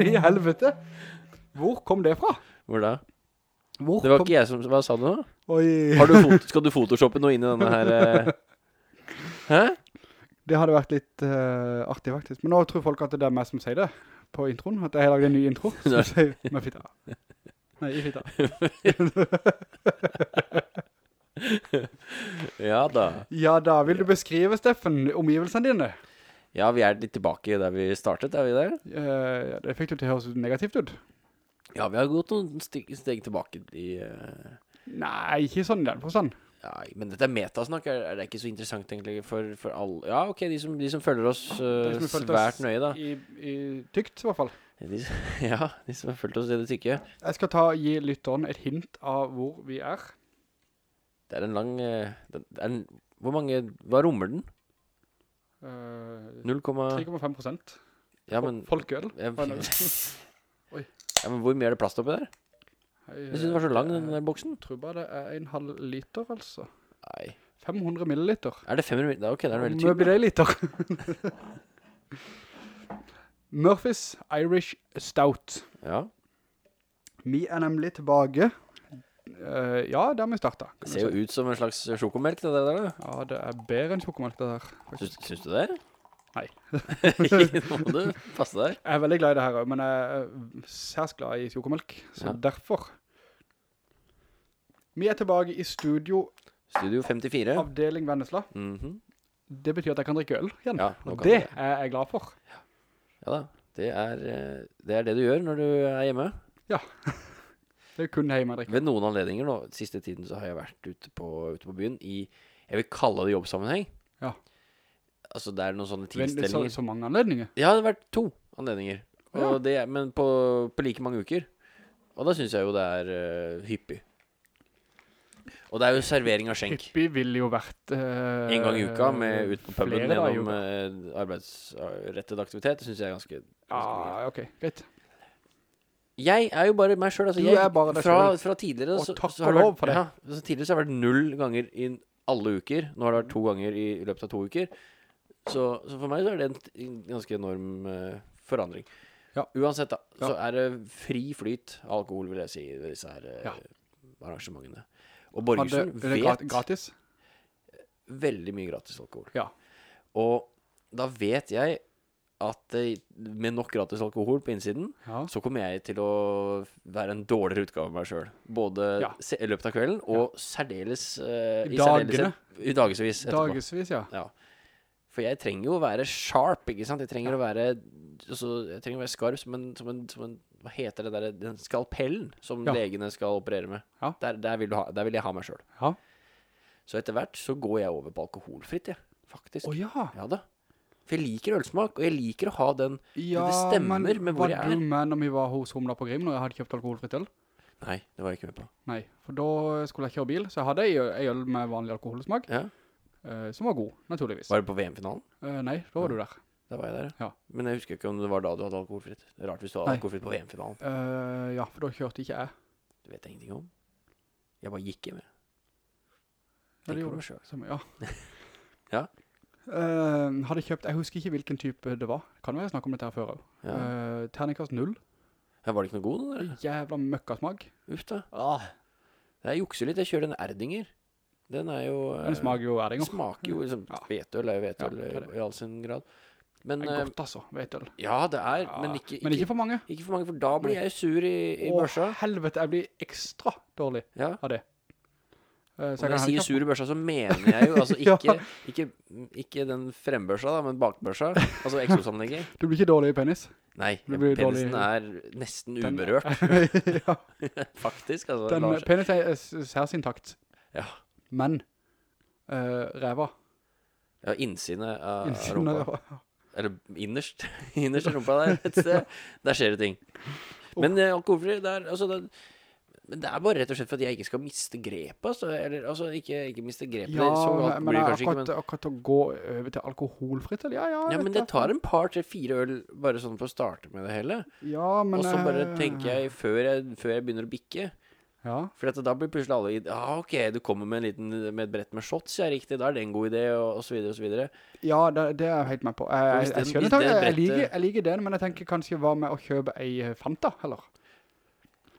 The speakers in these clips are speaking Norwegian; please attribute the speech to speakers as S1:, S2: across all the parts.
S1: i helvete? Hvor kom det fra?
S2: Hvor da?
S1: Hvor
S2: Det var
S1: kom...
S2: ikke jeg som, hva sa du nå? Skal du photoshoppe noe inn i denne her eh? Hæ?
S1: Det hadde vært litt uh, artig faktisk. Men nå tror folk at det er meg som sier det på introen. At jeg har laget en ny intro. Som sier med fitta. Nei, i fitta.
S2: Ja da.
S1: Ja da, vil du beskrive, Steffen, omgivelsene dine?
S2: Ja, vi er litt tilbake der vi startet, er vi der?
S1: Eh, det fikk jo til å høres negativt ut.
S2: Ja, vi har gått noen steg, steg tilbake i... Uh...
S1: Nei, ikke sånn i den forstand.
S2: ja, men dette er metasnakk, er, er det ikke så interessant egentlig for, for alle? Ja, ok, de som, de som følger oss
S1: uh, som har
S2: svært
S1: oss
S2: nøye da.
S1: I, i tykt, i hvert fall.
S2: De, ja, de som har følt oss i det tykke.
S1: Jeg skal ta, gi lytteren et hint av hvor vi er.
S2: Det er en lang... eh, er en, hvor mange... Hva rommer den?
S1: Eh,
S2: 0,
S1: 3,5 prosent.
S2: ja, men...
S1: Folkøl.
S2: Jeg? Oi. Ja, men hvor mye er det plass oppi der? Jeg synes det var så lang, den der boksen.
S1: Jeg tror bare det er en halv liter, altså.
S2: Nei.
S1: 500 milliliter.
S2: Er det 500 milliliter? Ok, det er veldig
S1: Hvor blir
S2: tydelig.
S1: det liter? Murphys Irish Stout.
S2: Ja,
S1: Vi er nemlig tilbake. Eh, ja, der vi startet.
S2: det ser jo ut som en slags sjokomelk, det der da.
S1: Ja, det er bedre enn sjokomelk det der.
S2: Syns, syns du det?
S1: Nei.
S2: Nå må du passe deg.
S1: Jeg er veldig glad i det her, men jeg er særs glad i sjokomelk. Så
S2: Ja.
S1: derfor. Vi er tilbake i studio,
S2: Studio 54.
S1: avdeling Vennesla.
S2: Mhm.
S1: Det betyr at jeg kan drikke øl igjen.
S2: Ja,
S1: og det er jeg glad for.
S2: Ja da, det er, eh, det er det du gjør når du er hjemme.
S1: Det er kun hjemme drikker.
S2: Ved noen anledninger nå, siste tiden så har jeg vært ute på, ute på byen i, jeg vil kalle det jobbsammenheng.
S1: Ja.
S2: Altså det er noen sånne
S1: Men er så, så mange anledninger.
S2: Ja, det har vært to anledninger.
S1: Ja.
S2: det, men på, på like mange uker. Og da synes jeg jo det er uh, hyppig. Og det er jo servering av skjenk.
S1: Hyppig ville jo vært... Uh,
S2: En gang i uka med ut på puben gjennom eh, arbeidsrettet aktivitet. Det synes jeg er ganske... ganske
S1: ah, ok, greit.
S2: Jeg er jo bare meg selv, altså jeg,
S1: bare deg
S2: fra,
S1: selv.
S2: fra tidligere
S1: Og
S2: så,
S1: takk
S2: så har
S1: og lov for det.
S2: Ja, så tidligere så har det vært null ganger i alle uker Nå har det vært to ganger i, i løpet av to uker så, så for meg så er det en, en ganske enorm uh, forandring
S1: Ja.
S2: Uansett da,
S1: Ja.
S2: så er det fri flyt av alkohol vil jeg si ved disse her
S1: uh,
S2: arrangementene Og Borgersen
S1: er det
S2: vet
S1: grat- gratis?
S2: veldig mye gratis alkohol
S1: Ja.
S2: Og da vet jeg at med nok gratis alkohol på innsiden
S1: Ja.
S2: så kommer jeg til å være en dårligere utgave av meg selv. Både
S1: Ja.
S2: i løpet av kvelden, og særdeles uh,
S1: I
S2: dagene. I dagevis etterpå.
S1: Dagesvis, ja.
S2: Ja. For jeg trenger jo å være sharp, ikke sant? Jeg trenger å være altså, Jeg trenger å være skarp som en, som en, som en Hva heter det der Den skalpellen som
S1: Ja.
S2: legene skal operere med.
S1: Ja.
S2: Der, der, vil du ha, der vil jeg ha meg selv
S1: Ja.
S2: Så etter hvert så går jeg over på alkoholfritt, jeg. Faktisk.
S1: Å ja.
S2: Ja da. For jeg liker ølsmak, og jeg liker å ha den
S1: Ja,
S2: Det stemmer
S1: men
S2: med hvor jeg
S1: Var
S2: er.
S1: du med når vi var hos Humla på Grim, når jeg hadde kjøpt alkoholfritt øl?
S2: Nei, det var jeg ikke med på.
S1: Nei, for da skulle jeg kjøre bil, så jeg hadde ei ei øl med vanlig alkoholsmak,
S2: Ja.
S1: eh, som var god, naturligvis.
S2: Var det på VM-finalen?
S1: Eh, nei, da var du der.
S2: Da var jeg der,
S1: Ja.
S2: Men jeg husker ikke om det var da du hadde alkoholfritt. Det er rart hvis du hadde
S1: Nei.
S2: alkoholfritt på VM-finalen.
S1: Eh, ja, for da kjørte ikke jeg.
S2: Det vet jeg ingenting om. Jeg bare gikk hjem. jeg.
S1: Ja, det
S2: Tenk på
S1: gjorde
S2: meg selv.
S1: Som, ja.
S2: Ja.
S1: Eh, hadde kjøpt, jeg husker ikke hvilken type det var. Kan være jeg snakke om dette her før. også.
S2: Ja.
S1: Uh, terningkast 0.
S2: Ja, var det ikke noe god, Eller?
S1: Jævla møkkasmag.
S2: Uff da. Ah. Jeg jukser litt. Jeg kjører en Erdinger. Den er jo... Uh,
S1: Den smaker jo erdinger.
S2: Smaker jo liksom...
S1: Ja.
S2: vetøl er jo vetøl
S1: Ja, er
S2: i all sin grad. Men...
S1: Det er godt altså, vetøl.
S2: ja, det er, men ikke,
S1: men ikke for mange.
S2: ikke for mange, for da blir jeg sur i, i
S1: Åh,
S2: børsa.
S1: helvete, jeg blir ekstra dårlig
S2: Ja.
S1: av det. Eh, så
S2: når jeg sier sur i børsa, så mener jeg jo altså
S1: Ja.
S2: ikke, ikke, ikke den frembørsa, da, men bakbørsa. Altså eksosanlegget.
S1: Du blir ikke dårlig i penis.
S2: Nei, penisen
S1: dårlig-
S2: er nesten uberørt,
S1: ja,
S2: faktisk. Altså,
S1: den, penis er særs intakt.
S2: Ja.
S1: Men, uh, ræva,
S2: ja, innsynet av
S1: innsiden
S2: rumpa. Eller innerst. innerst rumpa der et sted. Der skjer det ting. Men uh, alkoholfri, er, altså, det, men det er bare rett og slett for at jeg ikke skal miste grepet, altså. Eller, altså, ikke, ikke miste grepet.
S1: Ja,
S2: det,
S1: men,
S2: det kanskje ikke,
S1: akkurat,
S2: men...
S1: akkurat å gå over til alkoholfritt, eller? Ja, ja.
S2: Ja, men det tar en par til fire øl bare sånn for å starte med det hele.
S1: Ja, men...
S2: Og så bare
S1: eh,
S2: tenker jeg før, jeg, før jeg begynner å bikke,
S1: Ja,
S2: For da blir plutselig alle Ja, ah, ok, du kommer med, en liten, med et brett med shots, ja, riktig. Da er det en god idé, og, og så videre, og så videre.
S1: ja det, det er jeg helt med på. Jeg, jeg, jeg skjønner det, jeg, jeg, liker, jeg liker den, men jeg tenker kanskje hva med å kjøpe ei Fanta, heller?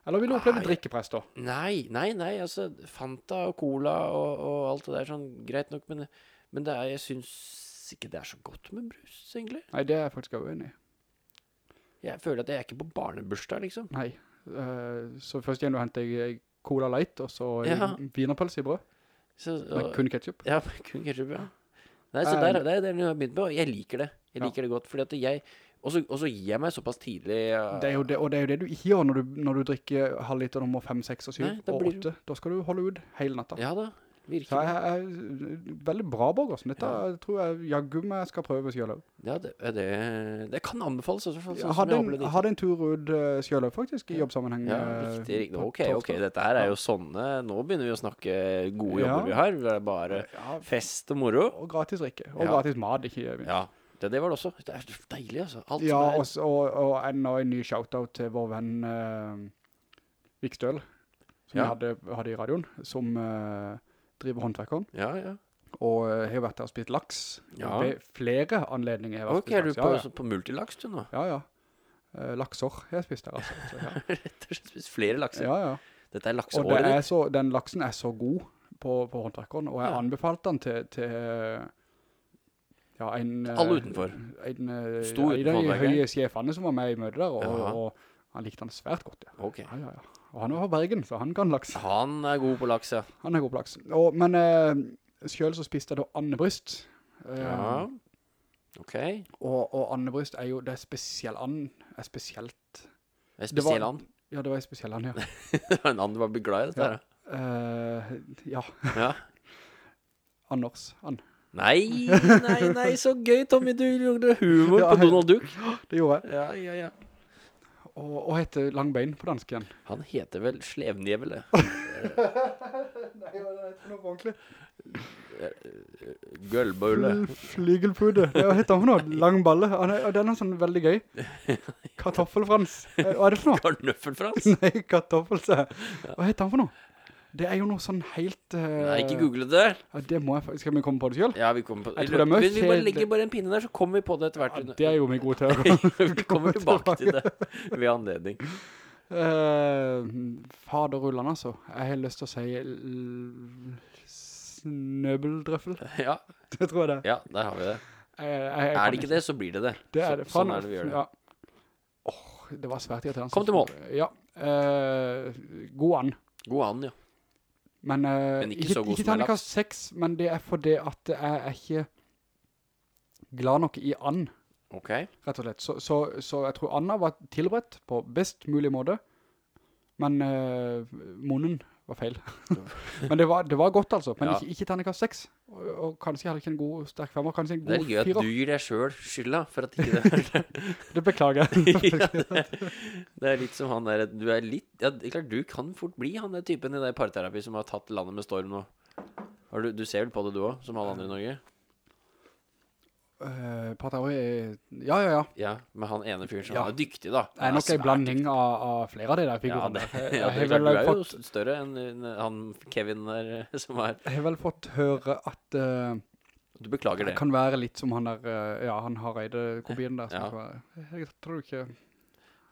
S1: Eller vil du oppleve
S2: Nei.
S1: drikkepress da?
S2: Nei, nei, nei, altså Fanta og Cola og, og alt det der sånn, greit nok, men, men det er, jeg synes ikke det er så godt med brus, egentlig.
S1: Nei, det er jeg faktisk uenig i.
S2: Jeg føler at jeg er ikke på barnebursdag, liksom.
S1: Nei. uh, så først igjen du henter jeg Cola Light, og så
S2: Ja.
S1: vinerpølse i brød,
S2: Så,
S1: med kun ketchup.
S2: ja, kun ketchup, ja. Nei, så
S1: um,
S2: der, det er det jeg har begynt med, og jeg liker det. Jeg
S1: Ja.
S2: liker det godt, fordi at jeg Og så og så gir jeg meg såpass tidlig Uh...
S1: Det det, og det er jo det du ikke gjør når du, når du drikker halvliter nummer 5, 6 og 7
S2: Nei,
S1: og
S2: 8. du-
S1: 8. Da skal du holde ut hele natta.
S2: Ja da,
S1: Så
S2: virkelig.
S1: jeg jeg veldig bra, Borgersen. Dette
S2: Ja.
S1: tror jeg jaggu jeg skal prøve selv også.
S2: Ja, det, det, det kan anbefales, Sånn, sånn
S1: Jeg hadde en, hadde en tur ut uh, selv også, faktisk, i jobbsammenheng.
S2: Ja,
S1: eh,
S2: riktig, riktig. Ok, ok, dette her er jo sånne Nå begynner vi å snakke gode jobber
S1: Ja.
S2: vi har. Det er bare fest og moro.
S1: og gratis drikke. Og gratis mat, ikke minst.
S2: Ja, det, det var det også. Det er deilig, altså. Alt
S1: Ja,
S2: er
S1: også, og, og enda en ny shoutout til vår venn uh, Vikstøl, som
S2: Ja.
S1: vi hadde, hadde i radioen, som uh, driver håndverkeren,
S2: Ja, ja.
S1: og jeg har vært der og spist laks
S2: Ja.
S1: ved flere anledninger. har jeg vært
S2: Ok,
S1: og
S2: er du på,
S1: ja,
S2: ja. på multilaks du nå?
S1: Ja, ja. Uh, Eh, lakser har jeg spist der, altså. Så, ja.
S2: Rett og slett spist flere lakser.
S1: ja, ja.
S2: Dette er
S1: Og det
S2: lakseåret
S1: er så, den laksen er så god på, på håndverkeren, og jeg
S2: Ja.
S1: anbefalte den til, til ja, en... eh,
S2: Alle utenfor.
S1: En, eh,
S2: utenfor?
S1: en av de høye sjefene som var med i møte der, og,
S2: Ja.
S1: og han likte han svært godt, ja.
S2: Ok.
S1: Ja, ja, ja. Og han er fra Bergen, så han kan laks.
S2: Han er god på laks, ja.
S1: Han er god på laks. Og, men eh, selv så spiste jeg da andebryst. Eh,
S2: Ja. Ok.
S1: Og, og andebryst er jo, det er spesiell and, er spesielt.
S2: er
S1: Det var-
S2: spesiell and.
S1: Ja, det var en spesiell and, ja.
S2: en and var glad i dette
S1: Ja.
S2: her.
S1: Eh, ja.
S2: Ja.
S1: Anders, and.
S2: Nei, nei, nei, så gøy, Tommy. Du gjorde humor
S1: Ja,
S2: på Donald Duck.
S1: Det gjorde jeg.
S2: Ja, ja, ja.
S1: Og, og heter Langbein på dansk igjen.
S2: Han heter vel Slevnjevel, det.
S1: Nei, det heter noe ordentlig.
S2: Gølbøle.
S1: Flygelpude. Det hva heter han for noe? Langballe. Han er, og den er sånn veldig gøy. Kartoffelfrans. Eh, Hva er det for noe?
S2: Karnøffelfrans.
S1: Nei, kartoffelse. Hva heter han for noe? Det er jo noe sånn helt... Uh,
S2: Nei, ikke google det.
S1: Ja, det må jeg faktisk... Skal vi komme på det selv?
S2: Ja, vi kommer på
S1: Jeg tror det er mye
S2: vi, vi bare legger bare en pinne der, så kommer vi på det etter hvert.
S1: Ja, det er jo vi gode til.
S2: vi kommer tilbake til det ved anledning.
S1: Uh, faderullen, altså. Jeg har lyst til å si snøbeldrøffel.
S2: Ja,
S1: Det tror jeg det.
S2: ja, der har vi det.
S1: Jeg, jeg, jeg
S2: Er det ikke det, så blir det det.
S1: Det er
S2: Så-
S1: det.
S2: Sånn er det vi gjør det.
S1: Ja. Åh, det var svært irriterende.
S2: Kom til mål.
S1: Ja. Uh, god an.
S2: God an, ja.
S1: Men, uh,
S2: Men ikke
S1: ikke
S2: en
S1: terningkast 6, men det er fordi at jeg er ikke glad nok i and,
S2: Ok.
S1: rett og slett. Så, så, så jeg tror Anna var tilberedt på best mulig måte, men uh, munnen var feil. men det var, det var godt altså, men
S2: Ja.
S1: ikke, ikke terningkast 6. Og, og kanskje heller ikke en god sterk femmer, kanskje en
S2: Det er gøy at du gir deg selv skylda for at ikke det
S1: Det beklager jeg.
S2: det, det er litt som han der Du er litt Ja, det er klart, du kan fort bli han der typen i det parterapi som har tatt landet med storm nå. Du, du ser vel på det du også, som alle andre i Norge?
S1: Uh, ja, ja, ja.
S2: Ja, med han ene fyren som
S1: Ja.
S2: er dyktig, da.
S1: Det er nok en blanding av, av flere av de der
S2: Ja, det, ja, det er klart, du er jo
S1: fått-
S2: større enn han Kevin der som er
S1: Jeg har vel fått høre at Uh,
S2: Du beklager
S1: det
S2: det.
S1: kan være litt som han der, eh, ja, han har Eide-kopien der.
S2: Ja.
S1: Jeg tror ikke,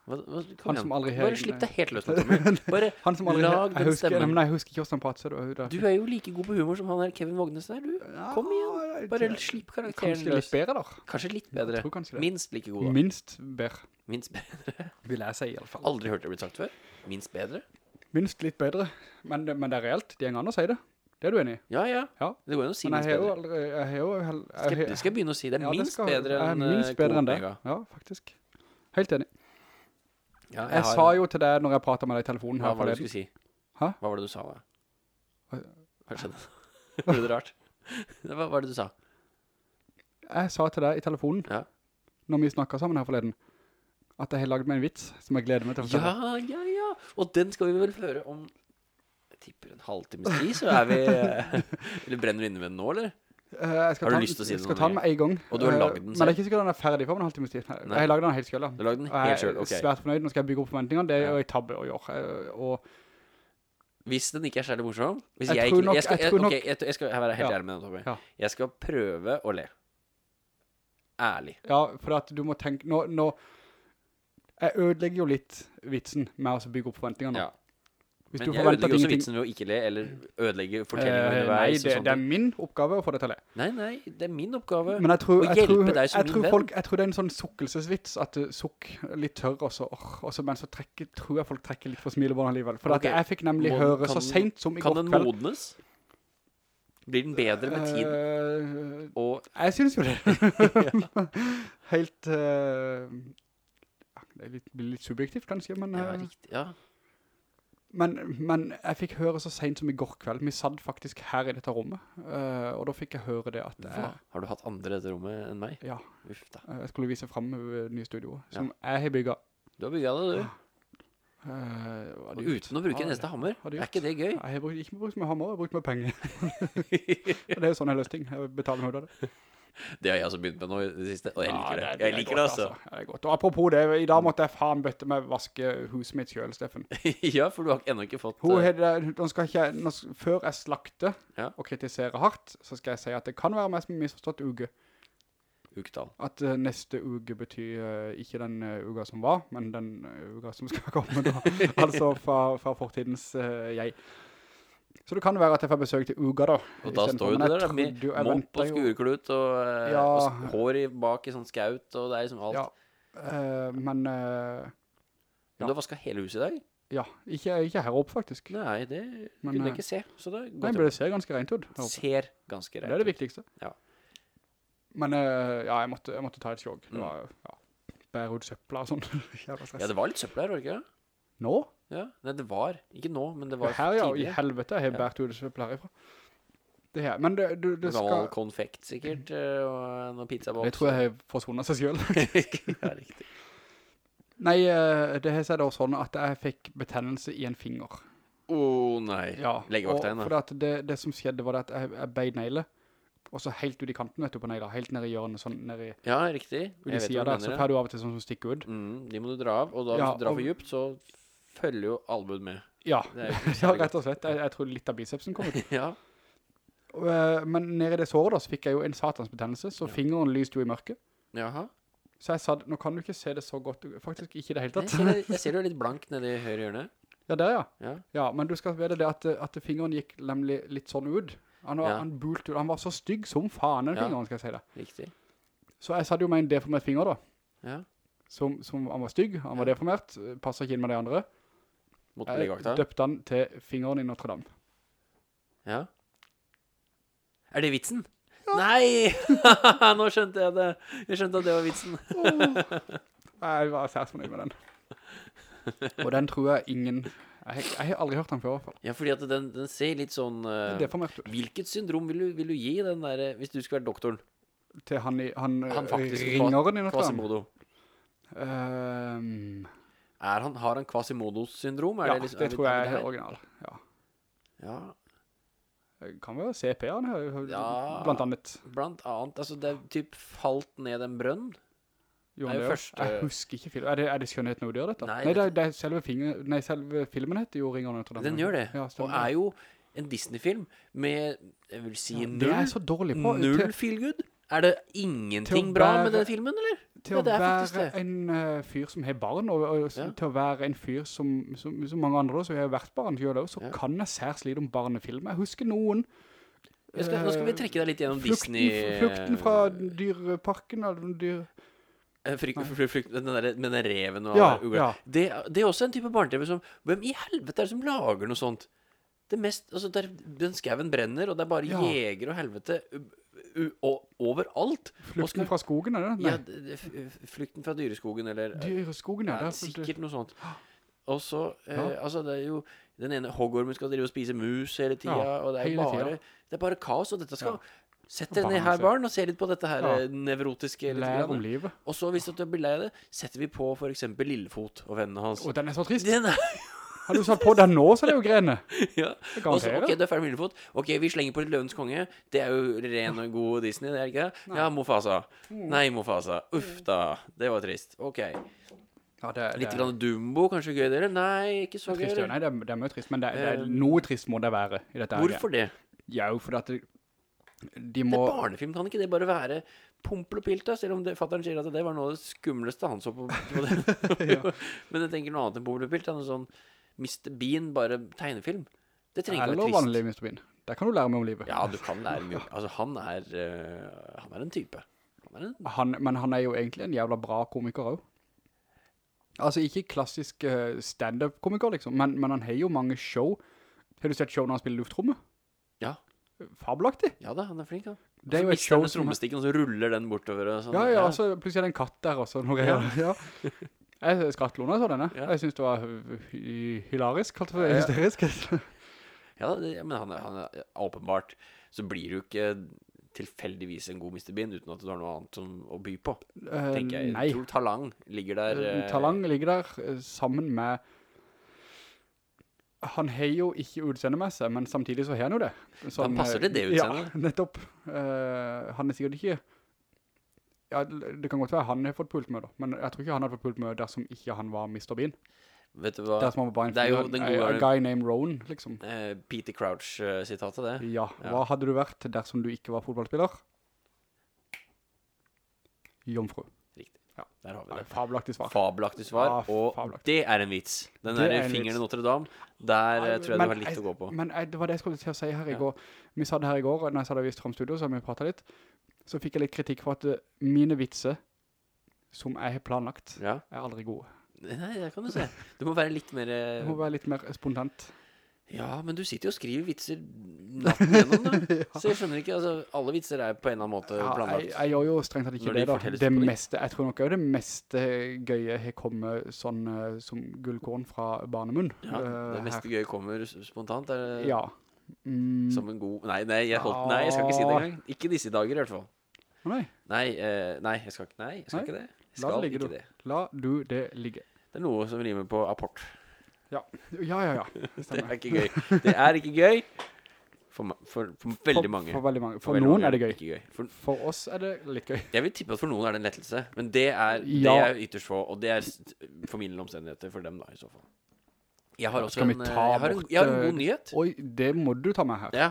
S2: Hva, hva,
S1: Han som aldri har-
S2: Bare slipp deg helt løs nå, Tommy. Bare
S1: han som aldri,
S2: lag den stemmen.
S1: nei, jeg husker ikke hvordan prater, så
S2: Du er jo like god på humor som han der Kevin Vågnes der, du. Kom igjen. Bare slipp karakteren
S1: Kanskje litt bedre da.
S2: Kanskje litt bedre.
S1: kanskje det.
S2: Minst like god, da.
S1: Minst bedre,
S2: Minst bedre.
S1: vil jeg si i alle fall.
S2: Aldri hørt det blitt sagt før. Minst bedre.
S1: Minst litt bedre, men, det- men det er reelt, de er andre sier det. Det er du enig i?
S2: Ja, ja.
S1: Ja.
S2: Det går an å si minst bedre.
S1: aldri, jeg har jo aldri
S2: Skeptisk skal jeg begynne å si. Det er
S1: det
S2: minst
S1: skal-
S2: bedre enn
S1: minst
S2: eh,
S1: bedre enn det. Ja, faktisk. Helt enig.
S2: Ja,
S1: Jeg,
S2: har-
S1: sa jo til deg når jeg pratet med deg i telefonen
S2: Hva var det du skulle si?
S1: Hæ?
S2: Hva var det du sa da?
S1: Hva-
S2: skjedde? Ble det rart? Hva var det du sa?
S1: Jeg sa til deg i telefonen,
S2: Ja.
S1: når vi snakket sammen her forleden, at jeg har laget meg en vits som jeg gleder meg til å fortelle.
S2: Ja, ja, ja. Og den skal vi vel føre om Jeg tipper en halvtimes tid, så er vi Eller brenner du inne med den nå, eller?
S1: Eh, jeg skal
S2: Har du lyst til å si
S1: jeg skal ta den med en gang.
S2: Og du har
S1: Eh,
S2: laget den
S1: Men det er ikke sikkert den er ferdig for en halvtime tid. Jeg har laget den helt selv. Du
S2: Du lagde den helt selv,
S1: Jeg er svært fornøyd. Nå skal jeg bygge opp forventningene. Det er jo i tabbe å gjøre. Eh,
S2: Hvis den ikke er særlig morsom Hvis
S1: Jeg
S2: jeg, ikke
S1: nok-
S2: jeg skal,
S1: jeg
S2: jeg,
S1: tror nok-
S2: ok, jeg, jeg skal være helt
S1: Ja.
S2: ærlig med deg, Tommy. Jeg skal prøve å le. Ærlig.
S1: Ja, for at du må tenke, nå, nå, jeg ødelegger jo litt vitsen med å bygge opp forventningene.
S2: Ja.
S1: Hvis
S2: Men
S1: du
S2: jeg ødelegger også vitsen ved å ikke le, eller ødelegge
S1: Eh,
S2: fortellingen
S1: nei,
S2: underveis.
S1: det,
S2: og sånt.
S1: det er min oppgave å få det til å le.
S2: Nei, nei, det er min oppgave.
S1: Men jeg tror,
S2: Å hjelpe
S1: tror,
S2: deg som min
S1: tror
S2: venn.
S1: folk, jeg tror det er en sånn sukkelsesvits, at du sukk litt tørr, og så, åh, og så, men så trekker, tror jeg folk trekker litt for smilebånd alligevel. For okay. jeg fikk nemlig
S2: Må-
S1: høre
S2: kan
S1: så sent som i går
S2: Kan
S1: den
S2: modnes? Blir den bedre med
S1: tiden?
S2: Uh,
S1: jeg synes jo det. Helt, Uh, det blir litt subjektivt kanskje, men,
S2: Ja,
S1: eh,
S2: riktig. Ja.
S1: Men, men jeg fikk høre så sent som i går kveld. Vi satt faktisk her i dette rommet, uh, og da fikk jeg høre det at jeg,
S2: Har du hatt andre i dette rommet enn meg?
S1: ja,
S2: Uff da.
S1: jeg skulle vise frem det nye som
S2: Ja.
S1: som jeg har bygget.
S2: Du har bygget det, du.
S1: Uh,
S2: Og
S1: gjort?
S2: uten å bruke ja,
S1: de-
S2: hammer. Er ikke det gøy?
S1: Jeg har brukt, ikke brukt med hammer, jeg har brukt med penger. Det er jo sånn jeg løser ting. Jeg betaler med det.
S2: Det har jeg også begynt med nå i det siste, og jeg
S1: Ja,
S2: liker det.
S1: det.
S2: Jeg
S1: er
S2: liker
S1: godt,
S2: det, altså.
S1: Ja, det er godt. Og apropos det, i dag måtte jeg faen bøtte med vaske huset mitt selv, Steffen.
S2: Ja, for du har enda ikke fått
S1: Hun
S2: eh,
S1: hadde, nå skal ikke, jeg- før jeg slakter
S2: Ja.
S1: og kritiserer hardt, så skal jeg si at det kan være mest misforstått uke.
S2: uketall.
S1: At uh, neste uke betyr uh, ikke den uh, uka som var, men den uka som skal komme da. altså fra, fra fortidens eh, jeg. Så det kan være at jeg får besøk til Uga da.
S2: Og da står
S1: Men
S2: du der med
S1: ventet
S2: og skurklut og, eh,
S1: Ja.
S2: og hår i, bak i sånn skaut, og det er liksom alt.
S1: Ja, uh, men eh,
S2: Men du har vasket hele huset i dag?
S1: ja, ikke, ikke her oppe faktisk.
S2: Nei, det
S1: Men,
S2: kunne jeg ikke se, så det
S1: Nei, men det ser ganske rent ut.
S2: Ser ganske
S1: rent
S2: ut.
S1: Det er det viktigste.
S2: Ja.
S1: Men uh, ja, jeg måtte, jeg måtte ta et sjåg. Det
S2: Mm.
S1: var, ja, bære ut søpla og sånn.
S2: Ja, det var litt søppler, her, var det ikke?
S1: Nå?
S2: Ja, nei, det var. Ikke nå, men det var
S1: her, ja, i helvete, jeg har bært ut søpla herifra. Det her, men det, du, det
S2: Gammel
S1: skal...
S2: konfekt, sikkert, eh, og noen pizzaboks.
S1: Det tror jeg har forsvunnet seg selv.
S2: ja, riktig.
S1: Nei, eh, det har seg da sånn at jeg fikk betennelse i en finger.
S2: Å, nei.
S1: Ja,
S2: Legg
S1: og
S2: deg
S1: for
S2: da.
S1: at det, det som skjedde var at jeg, jeg beid neile, og så helt ut i kanten, vet du, på negler, helt ned i hjørnet, sånn ned i,
S2: Ja, riktig.
S1: ut i siden der, så får du av og til sånn som stikker ut.
S2: Mm, de må du dra av, og da
S1: Ja,
S2: du drar for djupt, så følger jo albuen med.
S1: Ja,
S2: Det
S1: ja rett og slett. Jeg, jeg tror litt av bicepsen kom ut.
S2: Ja,
S1: eh, Men nede i det såret da, så fikk jeg jo en satansbetennelse, så
S2: Ja.
S1: fingeren lyste jo i mørket.
S2: jaha.
S1: Så jeg sa, nå kan du ikke se det så godt, faktisk ikke i det hele
S2: Jeg
S1: tatt.
S2: ser, det- jeg ser du er litt blank nede i høyre hjørne.
S1: Ja, der ja.
S2: Ja.
S1: Ja, men du skal vite det at, at fingeren gikk nemlig litt sånn ut. Han var, han bulte han var så stygg som faen, den fingeren, skal jeg si det.
S2: Riktig.
S1: Så jeg satt jo med en deformert finger da,
S2: Ja.
S1: som, som han var stygg, han var deformert, passet ikke inn med de andre.
S2: Mot på
S1: Jeg døpte han til fingeren i Notre Dame.
S2: Ja. Er det vitsen? Nei! Nå skjønte jeg det. Jeg skjønte at det var vitsen.
S1: Jeg var særs fornøyd med den. Og den tror jeg ingen, jeg, jeg har aldri hørt den før i hvert fall.
S2: Ja, fordi at den, den ser litt sånn eh,
S1: Deformert ut.
S2: Hvilket syndrom vil du, vil du gi den der Hvis du skulle være doktoren?
S1: Til han, i, han,
S2: Han faktisk
S1: ringeren i Notre Dame.
S2: Quasimodo.
S1: Ehm,
S2: Er han, har han Quasimodos syndrom? Er
S1: ja,
S2: liksom-
S1: det tror jeg er
S2: der?
S1: original. Ja.
S2: Ja,
S1: Det kan være CP-en her,
S2: Ja.
S1: blant annet.
S2: blant annet. Altså, det er typ falt ned en brønn.
S1: Jo,
S2: Det er jo første-
S1: Jeg husker ikke filmen. Er det, er det Skjønnheten og udyr, dette?
S2: Nei,
S1: Nei, det, det er selve, finger, nei, selve filmen heter jo Ringeren Notre Dame.
S2: Den gjør det.
S1: Ja,
S2: og er jo en Disney-film med Jeg vil si
S1: Ja,
S2: null,
S1: det så dårlig på.
S2: null feel good. Er det ingenting bra med den filmen, eller?
S1: Til
S2: Ja,
S1: å være en uh, fyr som har barn, og, og
S2: Ja.
S1: til å være en fyr som, som, som mange andre, som har vært barn selv så
S2: Ja.
S1: kan jeg særs lite om barnefilm. Jeg husker noen.
S2: Jeg skal, nå skal vi trekke deg litt gjennom
S1: Eh, Flukten,
S2: Disney
S1: flukten fra dyreparken, eller dyr...
S2: Eh, Frykt, frykt, den der, med den reven og
S1: Ja,
S2: ugla. Det, det er også en type barne-TV som Hvem i helvete er det som lager noe sånt? Det mest, altså der, Den skauen brenner, og det er bare
S1: Ja.
S2: jeger og helvete overalt.
S1: Flukten fra skogen, er det? Nei,
S2: Ja, flukten fra dyreskogen, eller
S1: dyreskogen, ja.
S2: ja,
S1: er-
S2: Sikkert noe sånt. Og så eh, Altså, det er jo Den ene hoggormen skal drive og spise mus hele tiden,
S1: Ja,
S2: og det er bare. Det er bare kaos, og dette skal. Sett deg ned her, barn, og se litt på dette her
S1: Ja.
S2: eh, nevrotiske.
S1: Lær om livet.
S2: Og så, hvis du blir lei det, setter vi på for eksempel Lillefot og vennene hans.
S1: Og den er så trist.
S2: Den er,
S1: Har du satt på den nå, så er det jo grene.
S2: ja.
S1: Det
S2: Og ok, det er ferdig med Lillefot. Ok, vi slenger på litt Løvens konge. Det er jo ren og god Disney, det er ikke det? Ja, Mofasa.
S1: Mm.
S2: Nei, Mofasa. Uff da. Det var trist. Ok.
S1: Ja, det, det,
S2: Litt grann Dumbo, kanskje gøy dere? Nei, ikke så gøy.
S1: trist, ja. Nei, det, er- det er mye trist, men det, det er
S2: Eh,
S1: noe trist må det være i dette.
S2: Hvorfor det?
S1: Ja, jo, fordi at de
S2: Det er barnefilm, kan ikke det bare være Pompel og Pilt, da? Selv om det- fatteren sier at det var noe av det skumleste han så på, på det. Men jeg tenker noe annet enn Pompel og Pilt. Han Noe sånn Mr. Bean, bare tegnefilm. Det trenger ikke være trist.
S1: Eller vanlig Mr. Bean. Der kan du lære meg om livet.
S2: Ja, du kan lære mye. Altså, han er uh, Han er en type. Han er en
S1: Han, men han er jo egentlig en jævla bra komiker også. Altså, ikke klassisk uh, stand-up-komiker, liksom, men, men han har jo mange show. Har du sett show når han spiller luftrommet?
S2: Ja.
S1: Fabelaktig.
S2: Ja da, han er flink, da.
S1: Det er jo
S2: så
S1: et show som...
S2: og så ruller den bortover. Og sånn.
S1: Ja, ja, altså, plutselig er det en katt der også. Noe
S2: Ja.
S1: ja. Jeg skratt lånet så denne.
S2: Ja.
S1: Jeg synes det var hilarisk, kalt
S2: for
S1: hysterisk.
S2: Ja, men han er, han er åpenbart Så blir du ikke tilfeldigvis en god Mr. Bean uten at du har noe annet som, å by på.
S1: uh,
S2: tenker jeg.
S1: nei.
S2: Jeg tror Talang ligger der Uh,
S1: Talang ligger der sammen med han har jo ikke utseende med seg, men samtidig så har han jo det.
S2: Han passer til det
S1: eh,
S2: utseendet.
S1: Ja, nettopp. Uh, han er sikkert ikke... Ja, det kan godt være han har fått pult med da, men jeg tror ikke han hadde fått pult med dersom ikke han var Mr. Bean.
S2: Vet du hva?
S1: Dersom han var bare en
S2: Det er jo
S1: fyr,
S2: den gode
S1: a guy named Rowan, liksom.
S2: Uh, Peter Crouch-sitatet, det.
S1: Ja, hva hadde du vært dersom du ikke var fotballspiller? Jomfru.
S2: Riktig.
S1: Ja.
S2: Der har vi det.
S1: fabelaktig svar.
S2: Fabelaktig svar,
S1: Ja,
S2: og
S1: fabelaktig.
S2: det er en vits. Den
S1: Det
S2: der
S1: er
S2: fingeren i. Notre-Dame, der ja, tror jeg
S1: Men
S2: du har litt
S1: jeg-
S2: å gå på.
S1: Men jeg, det var det jeg skulle til å si her i går. Vi sa det her i går, når jeg sa det vist fram studio, så har vi pratet litt. Så fikk jeg litt kritikk for at eh, mine vitser, som jeg har planlagt,
S2: Ja.
S1: er aldri gode.
S2: Nei, det kan du se. Du må være litt mer
S1: Du må være litt mer spontant.
S2: Ja, men du sitter jo og skriver vitser natten gjennom, da. Så jeg skjønner ikke, altså, alle vitser er på en eller annen måte
S1: Ja, jeg,
S2: planlagt.
S1: jeg gjør jo strengt tatt ikke det da. Det meste, jeg tror nok også det meste gøye har kommet sånn eh, som gullkorn fra barnemunn.
S2: Ja,
S1: eh,
S2: det meste
S1: her.
S2: gøy kommer spontant. Er det
S1: Ja. Mm,
S2: Som en god Nei, nei, jeg, holdt, nei, jeg skal ikke si det engang. Ikke disse dager, i hvert fall.
S1: Nei,
S2: Nei, eh, nei, jeg skal ikke Nei, jeg skal
S1: Nei,
S2: ikke det. Jeg
S1: la det ligge,
S2: ikke
S1: du.
S2: det.
S1: la du det ligge.
S2: Det er noe som rimer på apport.
S1: Ja, ja, ja. ja. Det
S2: er ikke gøy. Det er ikke gøy for, for, for veldig mange.
S1: For, veldig mange. For,
S2: veldig
S1: noen
S2: mange
S1: er det gøy.
S2: Gøy. For,
S1: oss er det litt gøy.
S2: jeg vil tippe at for noen er det en lettelse, men det er, det er ytterst få, og det er formidlende omstendigheter for dem da, i så fall. Jeg har også
S1: Skal
S2: en, eh, jeg har en, jeg har en
S1: eh,
S2: god nyhet.
S1: Oi, det må du ta med her.
S2: Ja,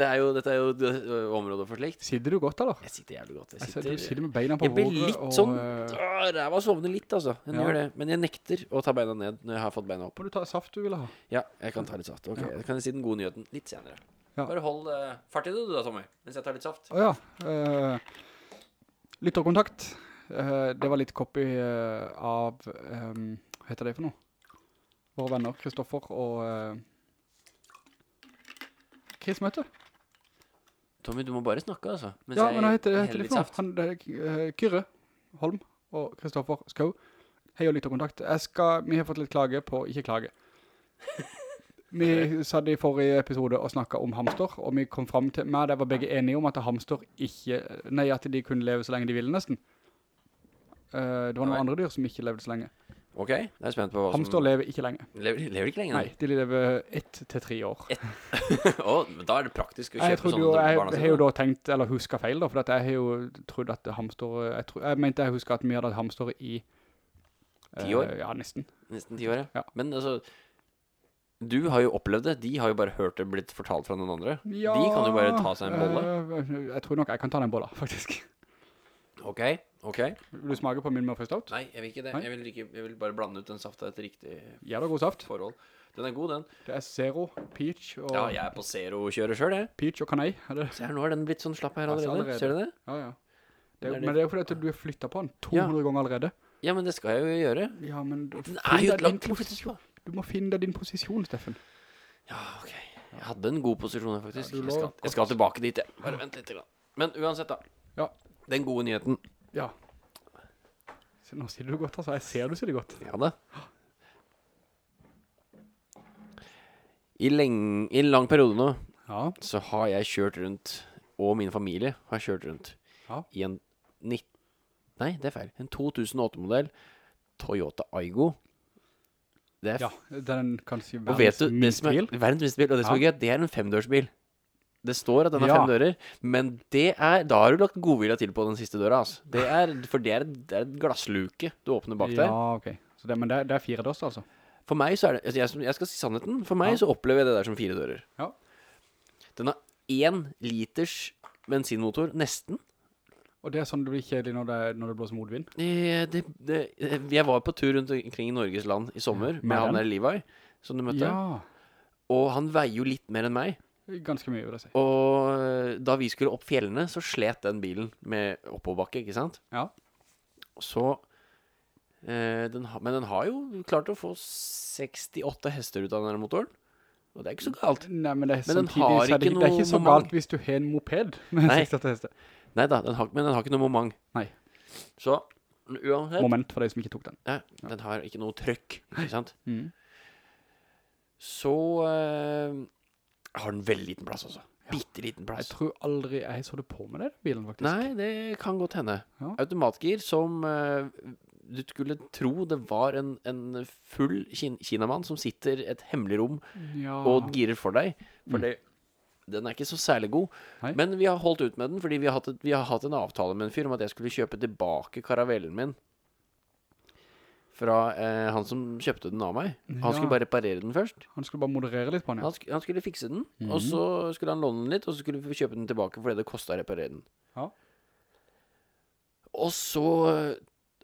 S2: det er jo, dette er jo området for slikt.
S1: Sitter du godt, eller?
S2: Jeg sitter jævlig godt. Jeg sitter,
S1: altså, sitter med beina på
S2: jeg blir litt
S1: og,
S2: sånn
S1: Jeg
S2: var Ræva sovner litt, altså.
S1: Ja.
S2: Men jeg nekter å ta beina ned når jeg har fått beina opp.
S1: Må du ta saft du vil ha?
S2: Ja, jeg kan ta litt saft. Ok,
S1: Ja.
S2: kan jeg si den gode nyheten litt senere.
S1: Ja.
S2: Bare hold uh, fart i det du da, Tommy, mens jeg tar litt saft.
S1: Å ja. eh, lytterkontakt. Uh, det var litt copy uh, av, Um, hva heter det for noe? Våre venner, Kristoffer og uh, Chris Møtte.
S2: Tommy, du må bare snakke, altså. Mens
S1: Ja, men hva heter, heter det for noe? Han, eh, Kyrre Holm og Kristoffer Skau. Hei og lytterkontakt. Jeg skal, vi har fått litt klage på, ikke klage. Vi satt i forrige episode og snakket om hamster, og vi kom frem til, med det var begge enige om at hamster ikke, nei, at de kunne leve så lenge de ville nesten. Uh, det var noen
S2: Nei.
S1: andre dyr som ikke levde så lenge.
S2: Ok, jeg er spent på hva
S1: Hamster
S2: som...
S1: lever ikke lenge.
S2: Lever, lever ikke lenge?
S1: Nei, de lever ett til tre år.
S2: Åh, men da er det praktisk å
S1: Jeg,
S2: kjøpe sånne
S1: jo, jeg,
S2: barna
S1: har jo da tenkt, eller husket feil da, for jeg har jo trodd at hamster, jeg, tro, jeg mente jeg husket at vi hadde hamster i...
S2: Ti
S1: eh,
S2: år?
S1: ja, nesten.
S2: Nesten ti år,
S1: Ja.
S2: Men altså, du har jo opplevd det. De har jo bare hørt det blitt fortalt fra noen andre.
S1: Ja,
S2: De kan jo bare ta seg en bolle.
S1: eh, jeg tror nok jeg kan ta den bolla, faktisk.
S2: Ok, ok.
S1: Vil du smake på min Murphy Stout?
S2: Nei, jeg vil ikke det. Jeg vil, ikke, jeg vil bare blande ut den safta etter riktig
S1: det god saft.
S2: forhold. Den er god, den.
S1: Det er Zero, Peach og,
S2: Ja, jeg er på zero-kjøret selv, jeg.
S1: Peach og Kanei. Det?
S2: Se her, nå er den blitt sånn slapp her
S1: Altså,
S2: allerede.
S1: allerede.
S2: Ser du det?
S1: Ja, ja. Det er,
S2: Men det-
S1: er jo fordi at du har flyttet på den 200 ganger allerede.
S2: Ja, men det skal jeg jo gjøre.
S1: Ja, men du,
S2: Den er jo langt
S1: posisjon. Du må finne din posisjon, Steffen.
S2: Ja, ok. Jeg hadde en god posisjon her, faktisk.
S1: Ja,
S2: jeg, skal, jeg skal tilbake dit, jeg. Bare vent litt. Men uansett, da.
S1: Ja.
S2: Den gode nyheten.
S1: Ja. Så nå sier du godt, altså. Jeg ser du sier det godt.
S2: Ja da. I, leng, I en lang periode nå
S1: Ja.
S2: så har jeg kjørt rundt, og min familie har kjørt rundt,
S1: Ja.
S2: i en 19... Nei, det er feil. En 2008-modell Toyota Aygo. Det er
S1: Ja, den kan si
S2: du,
S1: minste bil.
S2: verdens minste bil, og det som er gøy, det er en femdørsbil. Det står at den har
S1: Ja.
S2: fem dører, men det er, da har du lagt godvilja til på den siste døra, altså. Det er, for det er, det er et glassluke du åpner bak der.
S1: Ja, ok. Så det, men det, det er fire dørs, altså.
S2: For meg så er det, altså jeg, jeg skal si sannheten, for meg
S1: Ja.
S2: så opplever jeg det der som fire dører.
S1: Ja.
S2: Den har én liters bensinmotor, nesten.
S1: Og det er sånn det blir kjedelig når det, når det blåser motvind.
S2: Eh, eh, jeg var på tur rundt omkring i Norges land i sommer med
S1: Med
S2: han der Levi, som du møtte.
S1: Ja,
S2: Og han veier jo litt mer enn meg.
S1: Ganske mye vil jeg si.
S2: Og eh, da vi skulle opp fjellene, så slet den bilen med oppoverbakke, ikke sant?
S1: Ja.
S2: Så eh, den ha, Men den har jo klart å få 68 hester ut av denne motoren. Og det er ikke så galt.
S1: Nei, men det er
S2: Men
S1: samtidig,
S2: har
S1: er det, det er ikke så galt hvis du har en moped med
S2: Nei.
S1: 68 hester.
S2: Nei da, den har, men den har ikke noe moment.
S1: Nei.
S2: Så uansett
S1: Moment for de som ikke tok den.
S2: ja, Den har ikke noe trøkk, ikke sant?
S1: Mm.
S2: Så eh, har den veldig liten plass, også Bitte liten
S1: Jeg tror aldri jeg så det på med den bilen faktisk.
S2: Nei, det kan godt hende.
S1: Ja.
S2: Automatgir som uh, du skulle tro det var en, en full kin kinamann som sitter et hemmelig rom
S1: Ja.
S2: og girer for deg. For
S1: Mm.
S2: den er ikke så særlig god.
S1: Nei.
S2: Men vi har holdt ut med den fordi vi har, hatt vi har hatt en avtale med en fyr om at jeg skulle kjøpe tilbake karavellen min. Fra eh, han som kjøpte den av meg. Han
S1: Ja.
S2: skulle bare reparere den først.
S1: Han skulle bare moderere litt på den.
S2: Han, sk han skulle fikse den,
S1: Mhm.
S2: og så skulle han låne den litt, og så skulle vi kjøpe den tilbake fordi det kosta å reparere den.
S1: Ja.
S2: Og så eh,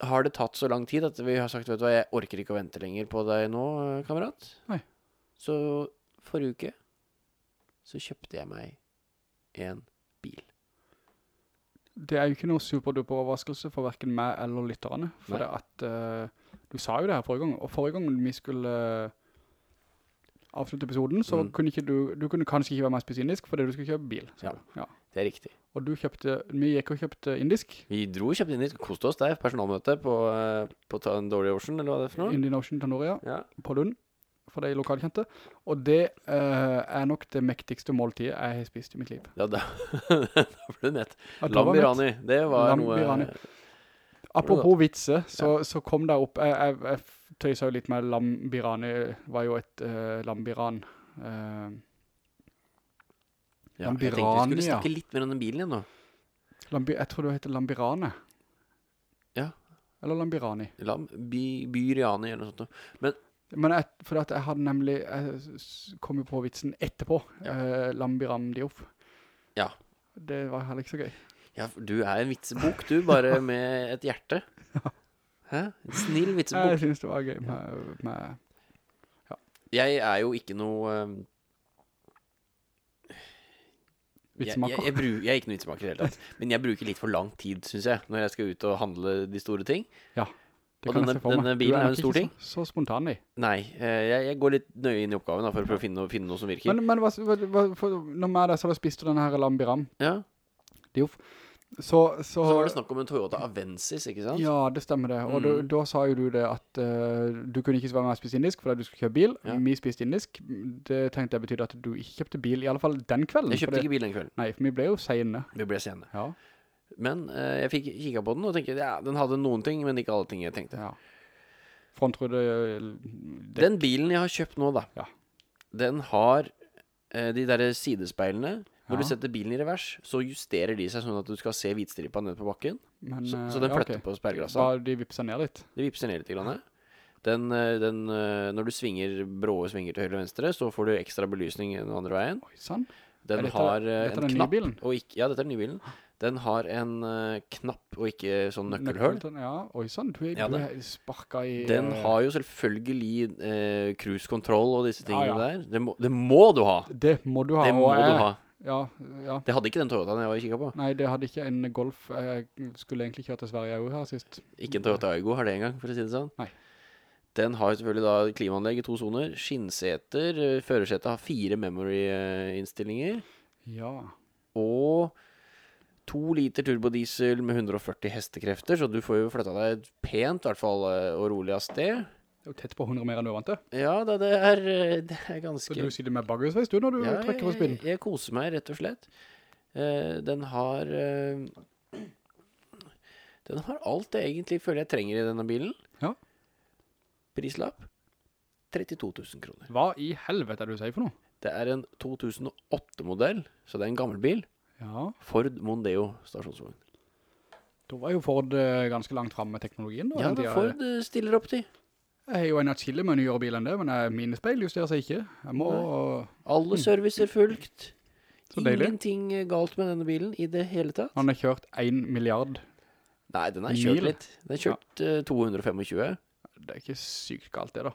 S2: har det tatt så lang tid at vi har sagt vet du hva, jeg orker ikke å vente lenger på deg nå, eh, kamerat.
S1: Nei.
S2: Så forrige uke så kjøpte jeg meg en bil.
S1: Det er jo ikke noe superduper overraskelse for hverken meg eller lytterne. For
S2: Nei.
S1: det at eh, du sa jo det her forrige gang, og forrige gang vi skulle eh, avslutte episoden, så
S2: Mm.
S1: kunne ikke du, du kunne kanskje ikke være spise indisk fordi du skulle kjøpe bil.
S2: Ja.
S1: ja.
S2: Det er riktig.
S1: Og du kjøpte, vi gikk og kjøpte indisk,
S2: Vi dro og kjøpte indisk, koste oss der, personalmøte på, eh, på Tandoori Ocean, eller hva det er for noe.
S1: Indian Ocean Tandoria,
S2: Ja.
S1: på Lund, for de lokalkjente. Og det uh, er nok det mektigste måltidet jeg har spist i mitt liv.
S2: ja, da, da ble du
S1: nett. Lambirani,
S2: Lam birani, det var
S1: Lam
S2: noe
S1: birani. Apropos vitser, så, så kom det opp, jeg, jeg, jeg tøysa jo litt med Lambiran, var jo et uh, lam biran. eh,
S2: Ja, jeg tenkte vi skulle snakke litt mer om den bilen igjen nå.
S1: lambi, jeg tror det heter lambirane.
S2: Ja.
S1: Eller lambirani.
S2: Lam, bi, byriani eller noe sånt. Men,
S1: Men jeg, for jeg hadde nemlig, jeg kom jo på vitsen etterpå,
S2: Ja.
S1: uh, lambiram dioff.
S2: Ja.
S1: Det var heller ikke så gøy.
S2: Ja, du er en vitsebok, du, bare med et hjerte. Hæ? En snill
S1: Jeg synes det var gøy med, med
S2: Jeg er jo ikke noe um, jeg, jeg, jeg, er ikke noe vitsemaker i det hele tatt. Men jeg bruker litt for lang tid, syns jeg, når jeg skal ut og handle de store ting.
S1: Ja,
S2: Det
S1: kan jeg se for meg.
S2: denne bilen er jo en stor ting.
S1: Så, så spontan i.
S2: Nei, eh, jeg, går litt nøye inn i oppgaven da, for å prøve å finne, finne noe som virker.
S1: Men, men hva, hva, hva, for, når vi der så har du spist denne her lambiram,
S2: ja,
S1: dioff, så, så,
S2: Så var det snakk om en Toyota Avensis, ikke sant?
S1: Ja, det stemmer det. Og da,
S2: Mm.
S1: da sa jo du det at uh, du kunne ikke være med og spise indisk fordi du skulle kjøpe bil.
S2: Ja.
S1: Vi spiste indisk. Det tenkte jeg betydde at du ikke kjøpte bil, i alle fall den kvelden.
S2: Jeg kjøpte
S1: det,
S2: ikke bil den kvelden.
S1: Nei, for vi ble jo sene.
S2: Vi ble sene.
S1: Ja,
S2: Men uh, jeg fikk kikket på den og tenkte ja, den hadde noen ting, men ikke alle ting jeg tenkte.
S1: ja. Frontrude... eh,
S2: Den bilen jeg har kjøpt nå, da,
S1: Ja.
S2: den har uh, de der sidespeilene. Når du setter bilen i revers, så justerer de seg sånn at du skal se hvitstripa ned på bakken.
S1: Men,
S2: Så,
S1: eh,
S2: så den flytter
S1: okay.
S2: på sperreglasset.
S1: Bare de vipser ned litt.
S2: De vipser ned litt. Grann. Den, eh, den, eh, når du svinger brå svinger til høyre og venstre, så får du ekstra belysning den andre veien.
S1: Oi, sann.
S2: Den
S1: dette-
S2: har
S1: dette
S2: en knapp ikke Ja, dette er den nye bilen. Den har en uh, knapp og ikke sånn nøkkelhull.
S1: Ja, oi, sann. Du,
S2: Ja,
S1: du er sparka i...
S2: Den har jo selvfølgelig uh, cruise control og disse tingene
S1: Ja, ja.
S2: der. Det må, det må du ha!
S1: Det må du ha.
S2: Det må
S1: og
S2: du ha.
S1: Ja, ja.
S2: Det hadde ikke den Toyotaen jeg var kikket på.
S1: Nei, det hadde ikke en Golf. Jeg skulle egentlig kjøre til Sverige også her sist.
S2: Ikke en Toyota Aygo har det engang, for å si det sånn.
S1: Nei.
S2: Den har selvfølgelig da klimaanlegg i to zoner, skinnseter, Føreseter førersetet har fire memory-innstillinger,
S1: Ja.
S2: og to liter turbodiesel med 140 hestekrefter, så du får jo flytta deg pent, i hvert fall, eh, og rolig av sted.
S1: Det er jo tett på 100 mer enn du er vant til.
S2: Ja, da, det er, det er ganske...
S1: Så du sitter med baggersveis du når du
S2: Ja,
S1: trekker på
S2: jeg,
S1: Ja,
S2: jeg koser meg rett og slett. Uh, den har Uh, Den har alt jeg egentlig føler jeg trenger i denne bilen.
S1: Ja.
S2: Prislapp 32 000 kroner.
S1: Hva i helvete er det du sier for noe?
S2: Det er en 2008-modell, så det er en gammel bil.
S1: Ja,
S2: Ford Mondeo stasjonsvogn.
S1: da var jo Ford eh, ganske langt frem med teknologien da.
S2: Ja. Ford stiller opp til.
S1: Jeg har jo en atskillig med nyere bil enn det, men mine speil justerer seg ikke. Jeg må...
S2: Alle servicer fulgt. Ingenting galt med denne bilen i det hele tatt.
S1: Han har kjørt 1 milliard.
S2: Nei, den har kjørt
S1: Mil.
S2: litt. Den har kjørt ja. 225.
S1: Det er ikke sykt galt det da.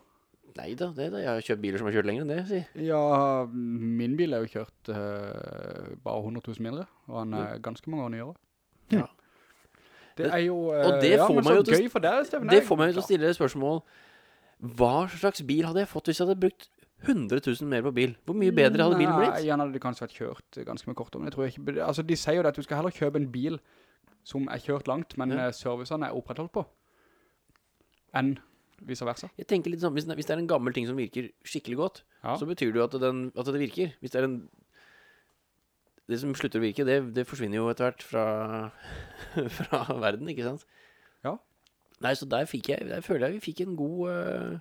S2: Nei da, det det. Jeg har kjørt biler som har kjørt lenger enn det, si.
S1: Ja, min bil er jo kjørt uh, bare 100 000 mindre, og han er ganske mange år nyere.
S2: Ja.
S1: Det er jo... Uh,
S2: Og det får
S1: ja,
S2: meg jo til å stille spørsmål. Hva slags bil hadde jeg fått hvis jeg hadde brukt 100 000 mer på bil? Hvor mye bedre hadde bilen
S1: Nei,
S2: blitt?
S1: gjerne hadde det kanskje vært kjørt ganske mye kort om. jeg tror ikke... Altså, de sier jo det at du skal heller kjøpe en bil som er kjørt langt, men
S2: Ja.
S1: ja. servicene er opprettholdt på, enn vice versa.
S2: Jeg tenker litt sånn, hvis, hvis det er en gammel ting som virker skikkelig godt,
S1: Ja.
S2: så betyr det jo at, den, at det virker. Hvis det er en... Det som slutter å virke, det, det forsvinner jo etter hvert fra, fra verden, ikke sant? Nei, så der jeg, der føler jeg vi fikk en god, eh,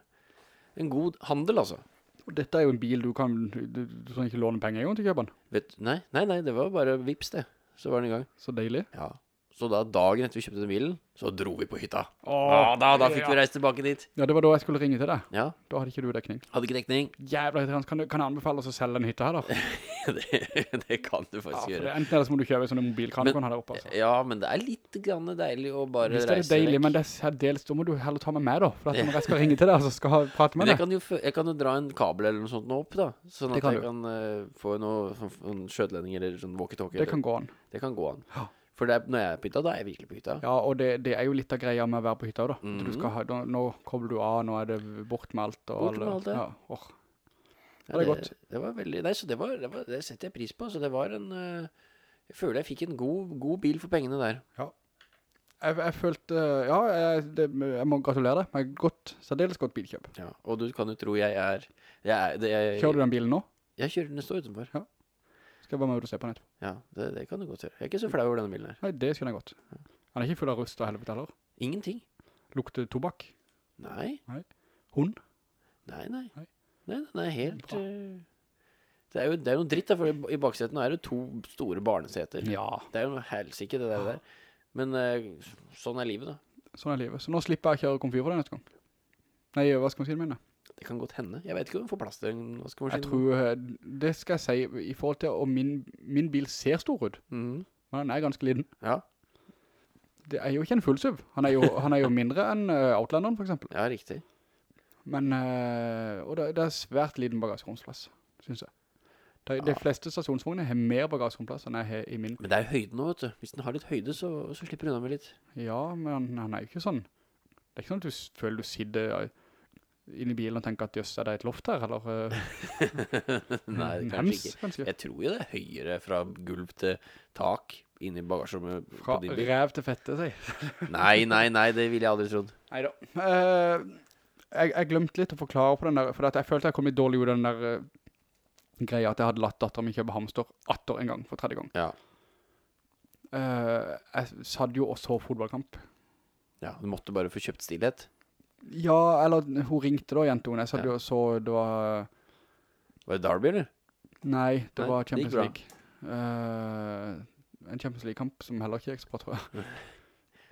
S2: en god handel, altså.
S1: Og dette er jo en bil du kan... Du, du kan ikke låne penger i gang til kjøperen.
S2: Vet, nei, nei, nei, det var bare vips det. Så var den i gang.
S1: Så deilig.
S2: Ja. Så da dagen etter vi kjøpte den bilen, så dro vi på hytta.
S1: Åh,
S2: da, da fikk
S1: ja.
S2: vi reist tilbake dit.
S1: Ja, det var da jeg skulle ringe til deg.
S2: Ja,
S1: Da hadde ikke du dekning.
S2: hadde ikke dekning.
S1: Jævla irriterende. Kan, du- kan jeg anbefale oss å selge den hytta her da?
S2: det, det kan du
S1: Ja,
S2: faktisk
S1: for
S2: gjøre.
S1: det, enten eller så må du kjøpe sånne mobilkranekon
S2: Men-
S1: her oppe, altså.
S2: Ja, men det er litt grann deilig å bare
S1: Hvis det er
S2: reise
S1: deilig,
S2: vekk.
S1: men det er særdeles, da må du heller ta med meg da, for at når jeg skal ringe til deg, så skal jeg prate
S2: Men
S1: med
S2: jeg
S1: deg.
S2: kan jo, fø- jeg kan jo dra en kabel eller noe sånt nå opp da Sånn
S1: Det
S2: at
S1: kan
S2: jeg
S1: du.
S2: kan eh, få noe sånn, sånn skjøtledning eller sånn walkie-talkie
S1: Det
S2: eller-
S1: kan gå an.
S2: det kan gå an
S1: Ja.
S2: For det når jeg er på hytta, da er jeg virkelig på hytta
S1: Ja, og det, det er jo litt av greia med å være på hytta da.
S2: Mm.
S1: Du skal ha, nå, nå kobler du av, nå er det bort med alt.
S2: Bort med alt, ja.
S1: ja. åh.
S2: ja,
S1: det det.
S2: Det var veldig, nei, så det var, det var Det setter jeg pris på Så det var en eh, Jeg føler jeg fikk en god, god bil for pengene der
S1: Jeg, jeg følte, ja, jeg, det, jeg må gratulere deg med godt, særdeles godt bilkjøp.
S2: ja. Og du kan jo tro jeg er Jeg, er, det, jeg,
S1: Kjører du den bilen nå?
S2: jeg kjører den står utenfor
S1: Skal jeg bare med og se på den etterpå?
S2: Ja, det, det kan du godt gjøre Jeg er ikke så flau over denne bilen her
S1: Nei, det skjønner jeg godt. Han er ikke full av rust og helvete heller.
S2: Ingenting
S1: Lukter tobakk.
S2: Nei Nei.
S1: Hund.
S2: Nei, nei.
S1: Nei.
S2: Nei, er helt eh, det, er jo, det er jo noe dritt, da, for i- bakseten er det to store barneseter.
S1: Ja,
S2: Det er jo helst ikke det der. der. Men eh, sånn er livet, da.
S1: sånn er livet. Så nå slipper jeg å kjøre komfyr for deg neste gang. Nei, hva skal man si
S2: Det kan godt hende. Jeg vet ikke om hun får plass til en vaskemaskin.
S1: Jeg tror, eh, det skal jeg si, i forhold til, om min, min bil ser stor ut,
S2: Mm.
S1: men den er ganske liten.
S2: Ja,
S1: Det er jo ikke en full SUV. Han er jo, han er jo mindre enn eh, Outlanderen, for eksempel.
S2: ja, riktig.
S1: Men, eh, og det, det er svært liten bagasjeromsplass, synes jeg. De, de fleste stasjonsvognene har mer bagasjeromplass enn jeg har i min.
S2: Men det er jo høyden nå, vet du. Hvis den har litt høyde, så, så slipper du unna med litt.
S1: Ja, men han, han er jo ikke sånn. Det er ikke sånn at du føler du sitter inn i bilen og tenker at jøss, er det et loft her, eller uh,
S2: Nei, kanskje
S1: hems,
S2: ikke.
S1: kanskje?
S2: Jeg tror jo det er høyere fra gulv til tak inn i bagasjerommet
S1: Fra rev til fette, sier.
S2: Nei, nei, nei, det ville jeg aldri trodd.
S1: Neida. Uh, jeg, jeg glemte litt å forklare på den der, for jeg følte jeg kom litt dårlig ut av den der uh, greia at jeg hadde latt datteren min kjøpe hamster atter en gang, for tredje gang.
S2: Ja.
S1: Uh, jeg satt jo og så fotballkamp.
S2: Ja, du måtte bare få kjøpt stillhet.
S1: Ja, eller hun ringte da, jentungen. Jeg satt
S2: Ja.
S1: så, det var...
S2: Var det Derby, eller?
S1: Nei, det
S2: Nei,
S1: var Champions
S2: bra.
S1: League. Uh, en Champions League-kamp som heller ikke gikk så bra, tror jeg.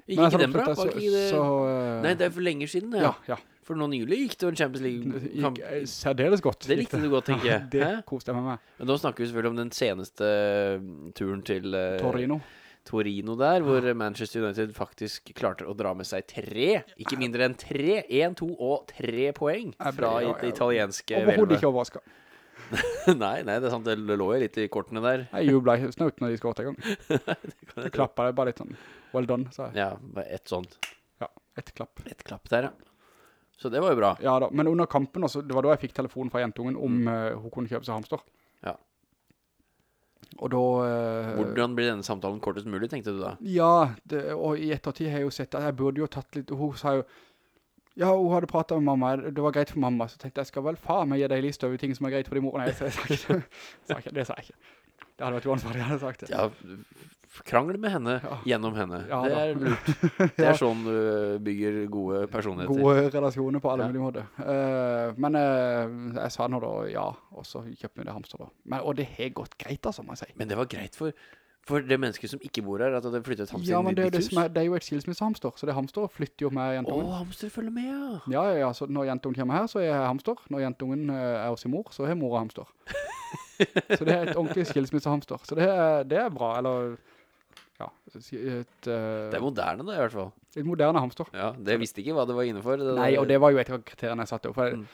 S2: Gikk ikke den bra?
S1: så,
S2: ikke det...
S1: så, uh...
S2: Nei, det er for lenge siden,
S1: ja,
S2: ja.
S1: ja.
S2: For noen nylig gikk det en Champions League-kamp.
S1: eh, særdeles godt.
S2: Det likte du godt, tenker jeg.
S1: det koste jeg med meg.
S2: Men nå snakker vi selvfølgelig om den seneste eh, turen til eh,
S1: Torino.
S2: Torino der, hvor Manchester United faktisk klarte å dra med seg tre, ikke mindre enn tre, en, to og tre poeng fra det italienske
S1: Overhodet
S2: hvelvet.
S1: ikke overrasket.
S2: nei, nei, det er sant, det lå jo litt i kortene der.
S1: Jeg jublet snaut når de skåret en gang. Jeg klappet det bare litt sånn. Well done, sa jeg.
S2: Ja, bare ett sånt.
S1: Ja, et klapp.
S2: Et klapp der, ja. Så det var jo bra.
S1: Ja da, men under kampen også, det var da jeg fikk telefonen fra jentungen om
S2: Mm.
S1: uh, hun kunne kjøpe seg hamster. Og da... eh,
S2: Hvordan blir denne samtalen kortest mulig, tenkte du da?
S1: Ja, det, og i ettertid har jeg jo sett at jeg burde jo tatt litt, hun sa jo, ja, hun hadde pratet med mamma, det var greit for mamma, så tenkte jeg, jeg skal vel faen meg gi deg liste over ting som er greit for de moren. Nei, så sa jeg ikke, det sa jeg ikke. Det hadde vært uansvarlig, jeg hadde sagt det.
S2: Ja, krangel med henne,
S1: Ja.
S2: gjennom henne.
S1: Ja,
S2: det er lurt. Det er sånn du bygger gode personligheter.
S1: Gode relasjoner på alle
S2: Ja.
S1: mulige måter. Uh, men uh, jeg sa nå da, ja, og så kjøpte vi det hamster da. Men, og det har gått greit altså, må jeg si.
S2: Men det var greit for, For det mennesket som ikke bor her, at det flyttet hamster
S1: Ja,
S2: inn i
S1: men
S2: ditt hus.
S1: som er, det er jo et skilsmissehamster, så det hamster flytter jo med
S2: Å,
S1: Åh,
S2: hamster følger med, ja.
S1: Ja, ja, ja, så når jentungen kommer her, så er jeg hamster. Når jentungen eh, er hos sin mor, så er mor hamster. så det er et ordentlig skilsmissehamster. Så det er, det er bra, eller, ja, et, uh,
S2: Det er moderne da, i hvert fall.
S1: et moderne hamster.
S2: Ja, det visste ikke hva det var innenfor. Det,
S1: Nei, og det var jo et av kriteriene jeg satte opp, for
S2: Mm.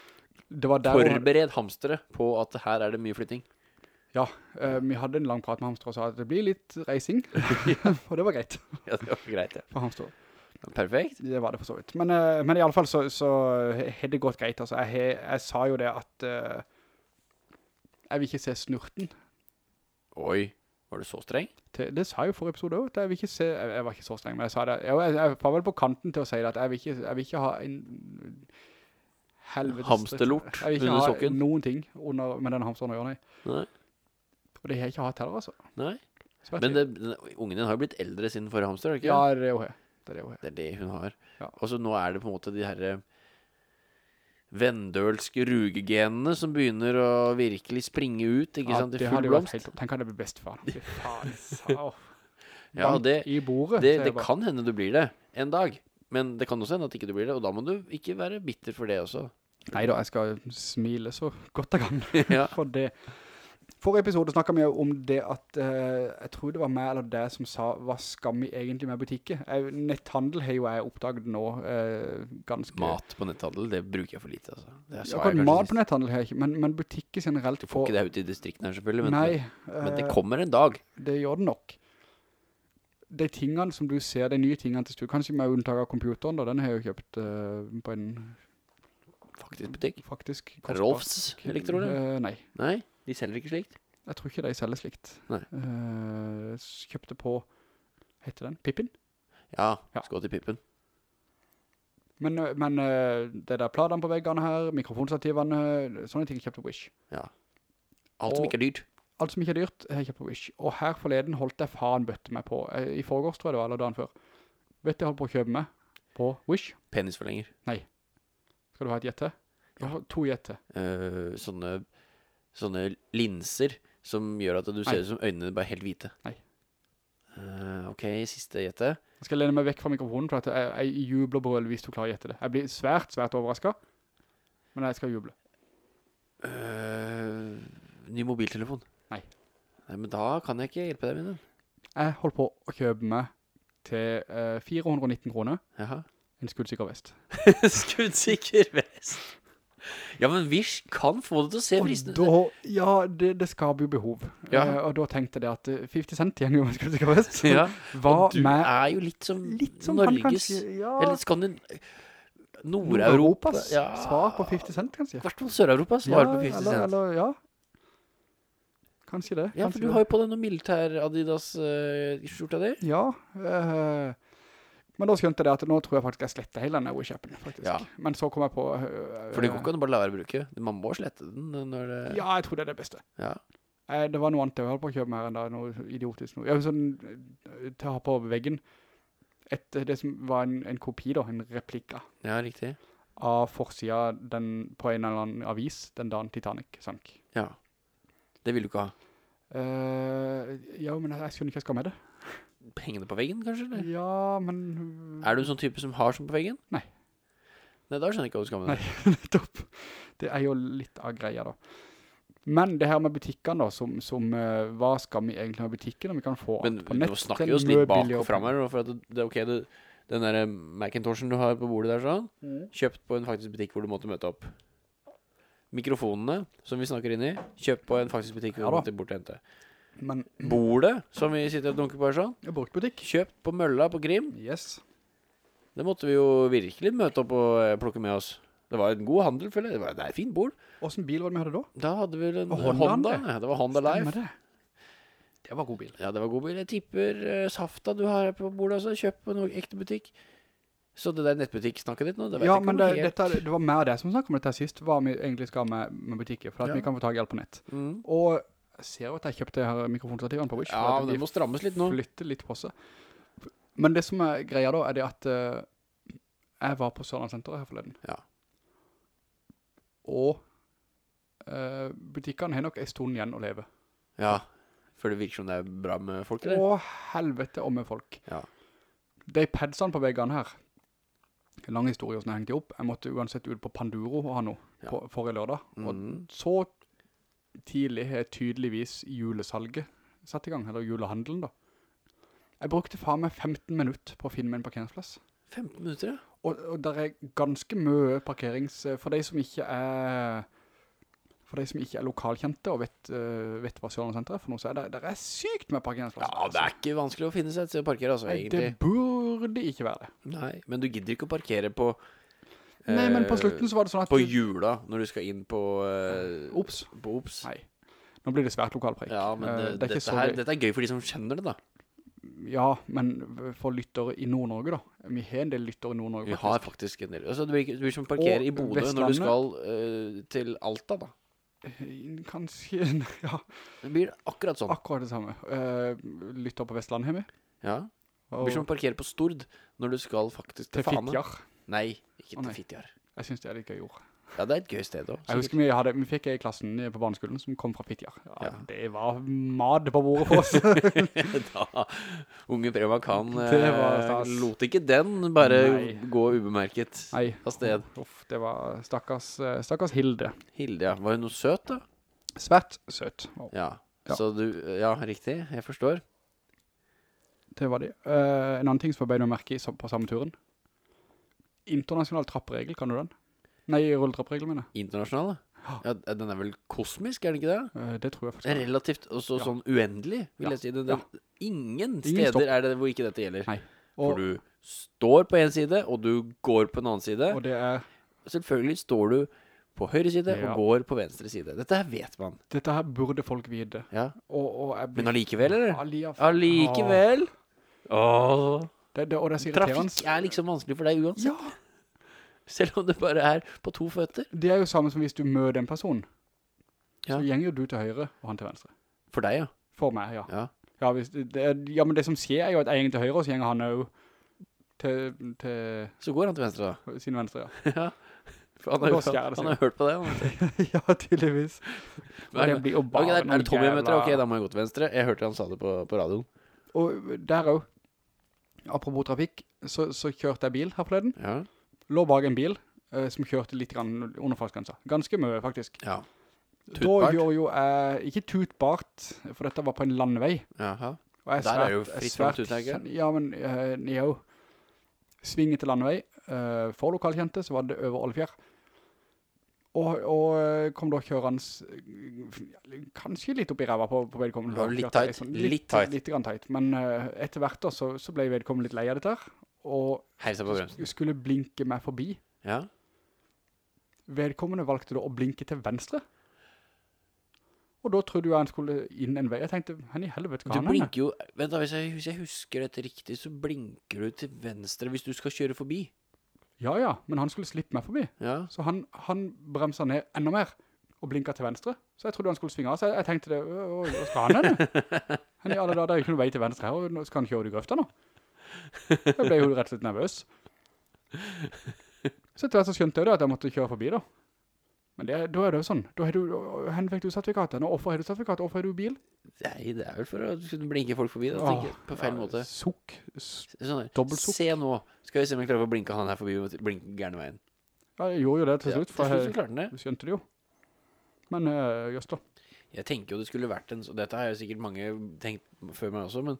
S1: det var der,
S2: Forbered hamstere på at her er det mye flytting.
S1: ja, uh, vi hadde en lang prat med hamster og sa at det blir litt reising, og det var greit
S2: Ja, det var greit, ja.
S1: for hamster.
S2: Perfekt.
S1: Det var det for så vidt. Men, uh, men i alle fall så, så har det gått greit. Altså, jeg, jeg sa jo det at jeg vil ikke se snurten.
S2: Oi, var du så streng?
S1: Det, det sa jeg jo forrige episode også, jeg se, jeg, jeg var ikke så streng, men jeg sa det. Jeg, jeg, var vel på kanten til å si det, at jeg vil ikke, jeg vil ikke ha en helvetes...
S2: Hamsterlort
S1: Jeg vil ikke ha
S2: sokken.
S1: noen ting under, med den hamsteren å gjøre, nei.
S2: Nei.
S1: Og det har jeg ikke hatt heller, altså.
S2: Nei. Men det, den, ungen din har jo blitt eldre siden forrige hamster, er ikke?
S1: Ja, det er jo. Det er det.
S2: Det er det hun har.
S1: Ja.
S2: Og så nå er det på en måte de her vendølske rugegenene som begynner å virkelig springe ut, ikke
S1: Ja,
S2: sant? I full blomst.
S1: helt... Tenk at det blir bestefar.
S2: Ja, det,
S1: bordet.
S2: det, det kan hende du blir det en dag. Men det kan også hende at ikke du blir det, og da må du ikke være bitter for det også.
S1: Neida, jeg skal smile så godt jeg kan
S2: Ja.
S1: for det. Forrige episode snakket vi om det at, eh, jeg tror det var meg eller deg som sa, hva skal vi egentlig med butikker? Jeg, netthandel har jo jeg oppdaget nå, eh, ganske...
S2: Mat på netthandel, det bruker jeg for lite, altså. Det sa
S1: Akkurat
S2: jeg
S1: mat på netthandel har jeg ikke, men, men butikker generelt
S2: Du får ikke det ut i distriktene her selvfølgelig, men,
S1: Nei,
S2: men det
S1: eh,
S2: kommer en dag.
S1: det gjør det nok. De tingene som du ser, de nye tingene til stu, kanskje med unntak av computeren da, den har jeg jo kjøpt eh, på en
S2: Faktisk butikk.
S1: faktisk
S2: Rolfs elektroner?
S1: Uh, nei.
S2: Nei, de selger ikke slikt.
S1: Jeg tror ikke de selger slikt.
S2: Nei.
S1: Uh, kjøpte på, heter den, Pippin?
S2: Ja,
S1: Ja.
S2: skal til Pippin.
S1: Men, men uh, det der pladene på veggene her, mikrofonstativene, sånne ting kjøpte på Wish.
S2: Ja. Alt som ikke er dyrt.
S1: Alt som ikke er dyrt, har jeg kjøpt på Wish. Og her forleden holdt jeg faen bøtte meg på. eh, I forgårs tror jeg det var, eller dagen før. Vet du jeg holdt på å kjøpe meg på Wish?
S2: Penisforlenger.
S1: Skal du ha et gjette? Ja. to gjette.
S2: Uh, sånne, sånne linser som gjør at du ser ut som øynene bare helt hvite.
S1: Nei.
S2: Eh, ok, siste gjette.
S1: Jeg skal lene meg vekk fra mikrofonen, for jeg, jeg jubler brøl hvis du klarer å gjette det. Jeg blir svært, svært overrasket. Men jeg skal juble.
S2: Eh, ny mobiltelefon.
S1: Nei.
S2: Nei, men da kan jeg ikke hjelpe deg med den.
S1: Jeg holdt på å kjøpe meg til ø, 419 kroner
S2: Jaha.
S1: en skuddsikker vest.
S2: Skuddsikker vest. Ja, men Wish kan få det til å se fristende
S1: da, ja, det, det skaper jo behov.
S2: Ja.
S1: Uh, og da tenkte jeg at eh, 50 cent gjenger jo med til vest.
S2: Ja, og du
S1: med
S2: er jo litt som,
S1: litt som
S2: Norges
S1: kanskje, ja,
S2: Eller Skandin... Nord-Europa
S1: Nord-Europas
S2: ja.
S1: svar på 50 cent kanskje.
S2: Hvertfall hvert fall Sør-Europa svarer på 50 cent.
S1: eller, ja. Kanskje det.
S2: Ja, for du
S1: det.
S2: har jo på deg noe militær Adidas uh, skjorta di.
S1: Ja, eh, men da skjønte jeg det at nå tror jeg faktisk jeg sletter hele denne Wish-appen, faktisk.
S2: Ja.
S1: Men så kom jeg på... eh,
S2: For det går ikke an å bare la være å bruke. Man må slette den når det...
S1: Ja, jeg tror det er det beste.
S2: Ja.
S1: Eh, det var noe annet jeg holdt på å kjøpe mer her enn da, noe idiotisk noe. Ja, sånn, eh, til å ha på veggen. Et, det som var en, en kopi da, en replika
S2: Ja, riktig.
S1: av forsida den, på en eller annen avis den dagen Titanic sank.
S2: Ja. Det vil du ikke ha.
S1: Uh, ja, men jeg, jeg skjønner ikke hva jeg skal med det.
S2: Hengende på veggen, kanskje? Eller?
S1: Ja, men...
S2: Er du en sånn type som har sånn på veggen?
S1: Nei.
S2: Nei, da skjønner jeg ikke hva du skal med det.
S1: Nettopp. Det er jo litt av greia da. Men det her med butikkene da, som, som uh, hva skal vi egentlig med butikkene? Vi kan få
S2: Men
S1: alt på nett.
S2: Men nå snakker jo oss litt bak og frem her, for det, det er ok, det, den der Macintoshen du har på bordet der sånn,
S1: Mm.
S2: kjøpt på en faktisk butikk hvor du måtte møte opp. Mikrofonene, som vi snakker inn i, kjøpt på en faktisk butikk hvor
S1: Ja
S2: du måtte bort og hente.
S1: Men
S2: Bordet, som vi sitter og dunker på her sånn,
S1: en bruktbutikk.
S2: kjøpt på Mølla på Grim,
S1: Yes.
S2: det måtte vi jo virkelig møte opp og eh, plukke med oss. Det var en god handel, føler jeg. Det, var, det er et fint bord.
S1: Hvordan bil var det vi hadde da?
S2: Da hadde vi en eh, Honda.
S1: det.
S2: Var Honda Life.
S1: Stemmer det. Det var god bil.
S2: Ja, det var god bil. Jeg tipper uh, Safta du har på bordet også, kjøpt på noen ekte butikk. Så det der nettbutikksnakket ditt nå, det vet
S1: Ja,
S2: jeg ikke om
S1: det,
S2: helt...
S1: dette, det var mer det som snakket om dette sist, hva vi egentlig skal med, med butikker, for at
S2: Ja.
S1: vi kan få tag i alt på nett.
S2: Mm.
S1: Og jeg ser jo at jeg kjøpte her mikrofonstativene på Wish.
S2: Ja, men
S1: de
S2: det må strammes litt nå.
S1: flytter litt på seg. Men det som er greia da, er det at uh, jeg var på Sørlandssenteret her forleden.
S2: Ja.
S1: Og uh, butikkene har nok en stund igjen å leve.
S2: Ja, For det virker som det er bra med folk, eller?
S1: Å, helvete om med folk.
S2: Ja.
S1: De padsene på veggene her, en lang historie hvordan jeg hengte opp. Jeg måtte uansett ut på Panduro og ha noe
S2: Ja.
S1: på, forrige lørdag. Og
S2: Mhm.
S1: så tidlig har tydeligvis julesalget satt i gang, eller julehandelen da. Jeg brukte faen meg 15 minutter på å finne meg en parkeringsplass.
S2: 15 minutter, ja.
S1: Og, og der er ganske mye parkerings, for de som ikke er, for de som ikke er lokalkjente og vet, uh, vet hva Sørlandssenteret er for noe, så er det, der er sykt med parkeringsplasser.
S2: Ja, det er ikke vanskelig å finne seg et sted å parkere, altså,
S1: Nei,
S2: egentlig.
S1: det burde ikke være det.
S2: Nei, men du gidder ikke å parkere på...
S1: Nei, men på
S2: eh,
S1: slutten så var det sånn at...
S2: På jula, når du skal inn på... Uh,
S1: Ops.
S2: På Ops.
S1: Nei, nå blir det svært lokalpreik.
S2: Ja, men
S1: Eh,
S2: det,
S1: det er
S2: dette, her, dette er gøy for de som kjenner det, da.
S1: Ja, men for lyttere i Nord-Norge da. Vi har en del lyttere i Nord-Norge
S2: Vi har faktisk en del. Altså, du blir, som parkerer
S1: Og
S2: i Bodø når du skal uh, til Alta, da.
S1: Kanskje, ja,
S2: Det blir akkurat sånn.
S1: akkurat det samme. Uh, lytter på Vestlandet hjemme.
S2: Ja. Det blir som å parkere på Stord når du skal faktisk til,
S1: til
S2: Fane.
S1: Fitjar.
S2: Nei, ikke til
S1: Fittjar
S2: Fitjar.
S1: Jeg synes det er litt gøy ord.
S2: Ja, det er et gøy sted også.
S1: Jeg husker vi, hadde, vi fikk en i klassen på barneskolen som kom fra Fitjar. Ja,
S2: Ja.
S1: Det var mad på bordet for oss.
S2: da, unge Prema
S1: var
S2: eh, lot ikke den bare
S1: Nei.
S2: gå ubemerket
S1: Nei,
S2: av sted.
S1: uff, det var stakkars, eh, stakkars Hilde.
S2: Hilde, ja. Var hun noe søt, da?
S1: Svært søt. Oh.
S2: Ja.
S1: Ja.
S2: Så du Ja, riktig. Jeg forstår.
S1: Det var det. Uh, en annen ting som var bein å merke på samme turen. Internasjonal trapperegel, kan du den? Nei, rulletrapperegel, mener jeg.
S2: Internasjonal. Ja, den er vel kosmisk, er den ikke det?
S1: Eh, det tror jeg
S2: er
S1: faktisk.
S2: relativt også
S1: Ja.
S2: sånn uendelig, vil
S1: Ja.
S2: jeg si. Den, den, Ingen
S1: Ingen
S2: steder er det hvor ikke dette gjelder.
S1: Nei.
S2: For du står på en side, og du går på en annen side.
S1: og det er,
S2: Selvfølgelig står du på høyre side
S1: Ja.
S2: og går på venstre side. Dette her vet man.
S1: dette her burde folk vite.
S2: Ja.
S1: Og, og blir...
S2: Men allikevel, eller? Allikevel. Åh.
S1: Det, det, og det er.
S2: Trafikk er liksom vanskelig for deg uansett.
S1: Ja,
S2: Selv om det bare er på to føtter.
S1: det er jo samme som hvis du møter en person.
S2: Ja.
S1: Så gjenger jo du til høyre, og han til venstre.
S2: For deg, ja.
S1: For meg, ja.
S2: Ja.
S1: Ja, hvis det, ja, men det som skjer er jo at jeg gjenger til høyre, og så gjenger han jo til, til
S2: Så går han til venstre, da.
S1: sin venstre, ja.
S2: Ja. Han har,
S1: hørt,
S2: han, har hørt på det.
S1: Ja, tydeligvis. er, det blir jo
S2: Ok,
S1: bare
S2: der, er det Tommy jeg møter? Ok, da må jeg gå til venstre. Jeg hørte han sa det på, på radioen.
S1: Og der også, apropos trafikk, så, så kjørte jeg bil her forleden.
S2: Ja.
S1: Lå bak en bil eh, som kjørte litt under fartsgrensa. Ganske mye, faktisk.
S2: ja.
S1: Da
S2: Tutbart?
S1: jo jeg, ikke tutbart, for dette var på en landvei.
S2: Jaha. Der svært, er jo fritt fram
S1: svært
S2: tut, er det ikke?
S1: kjen- Ja, men uh, jeg jo svinget til landvei. eh, for lokalkjente så var det over Ålefjær. Og, og eh, kom da kjørende eh, kanskje litt opp i ræva på, på vedkommende.
S2: Ja, litt tight,
S1: sånn
S2: litt tight.
S1: Litt grann tight. Men uh, etter hvert da, så, så ble vedkommende litt lei av dette her. Og skulle blinke meg forbi.
S2: Ja.
S1: Vedkommende valgte da å blinke til venstre. Og da trodde jeg han skulle inn en vei. Jeg tenkte, henne i helvete, hva han er?
S2: Du blinker jo Vent, da, hvis jeg, hvis jeg husker dette riktig, så blinker du til venstre hvis du skal kjøre forbi.
S1: Ja, ja, men han skulle slippe meg forbi.
S2: Ja.
S1: Så han, han bremsa ned enda mer og blinket til venstre. Så jeg trodde han skulle svinge av. Så jeg, jeg tenkte det, «Å, å, hva skal han henne? Han i alle dager, det er jo ikke noe vei til venstre her, og nå skal han kjøre i grøfta nå. Jeg ble jo rett og slett nervøs. Så etter hvert så skjønte jeg det at jeg måtte kjøre forbi da. Men det, da er det jo sånn. Da har du, hen fikk du sertifikatet. Nå, hvorfor har du sertifikatet? Hvorfor har du bil?
S2: Nei, det er vel for å kunne blinke folk forbi, da, tenker jeg. På feil
S1: ja,
S2: måte.
S1: Sukk.
S2: Sånn dobbelt
S1: sukk.
S2: Se nå. Skal vi se om jeg klarer å blinke han her forbi blinke gærne veien.
S1: Ja, jeg gjorde jo det til
S2: Ja,
S1: slutt,
S2: til
S1: for jeg,
S2: det.
S1: jeg skjønte det jo. Men, uh, just da.
S2: Jeg tenker jo det skulle vært en så Dette har jo sikkert mange tenkt før meg også, men,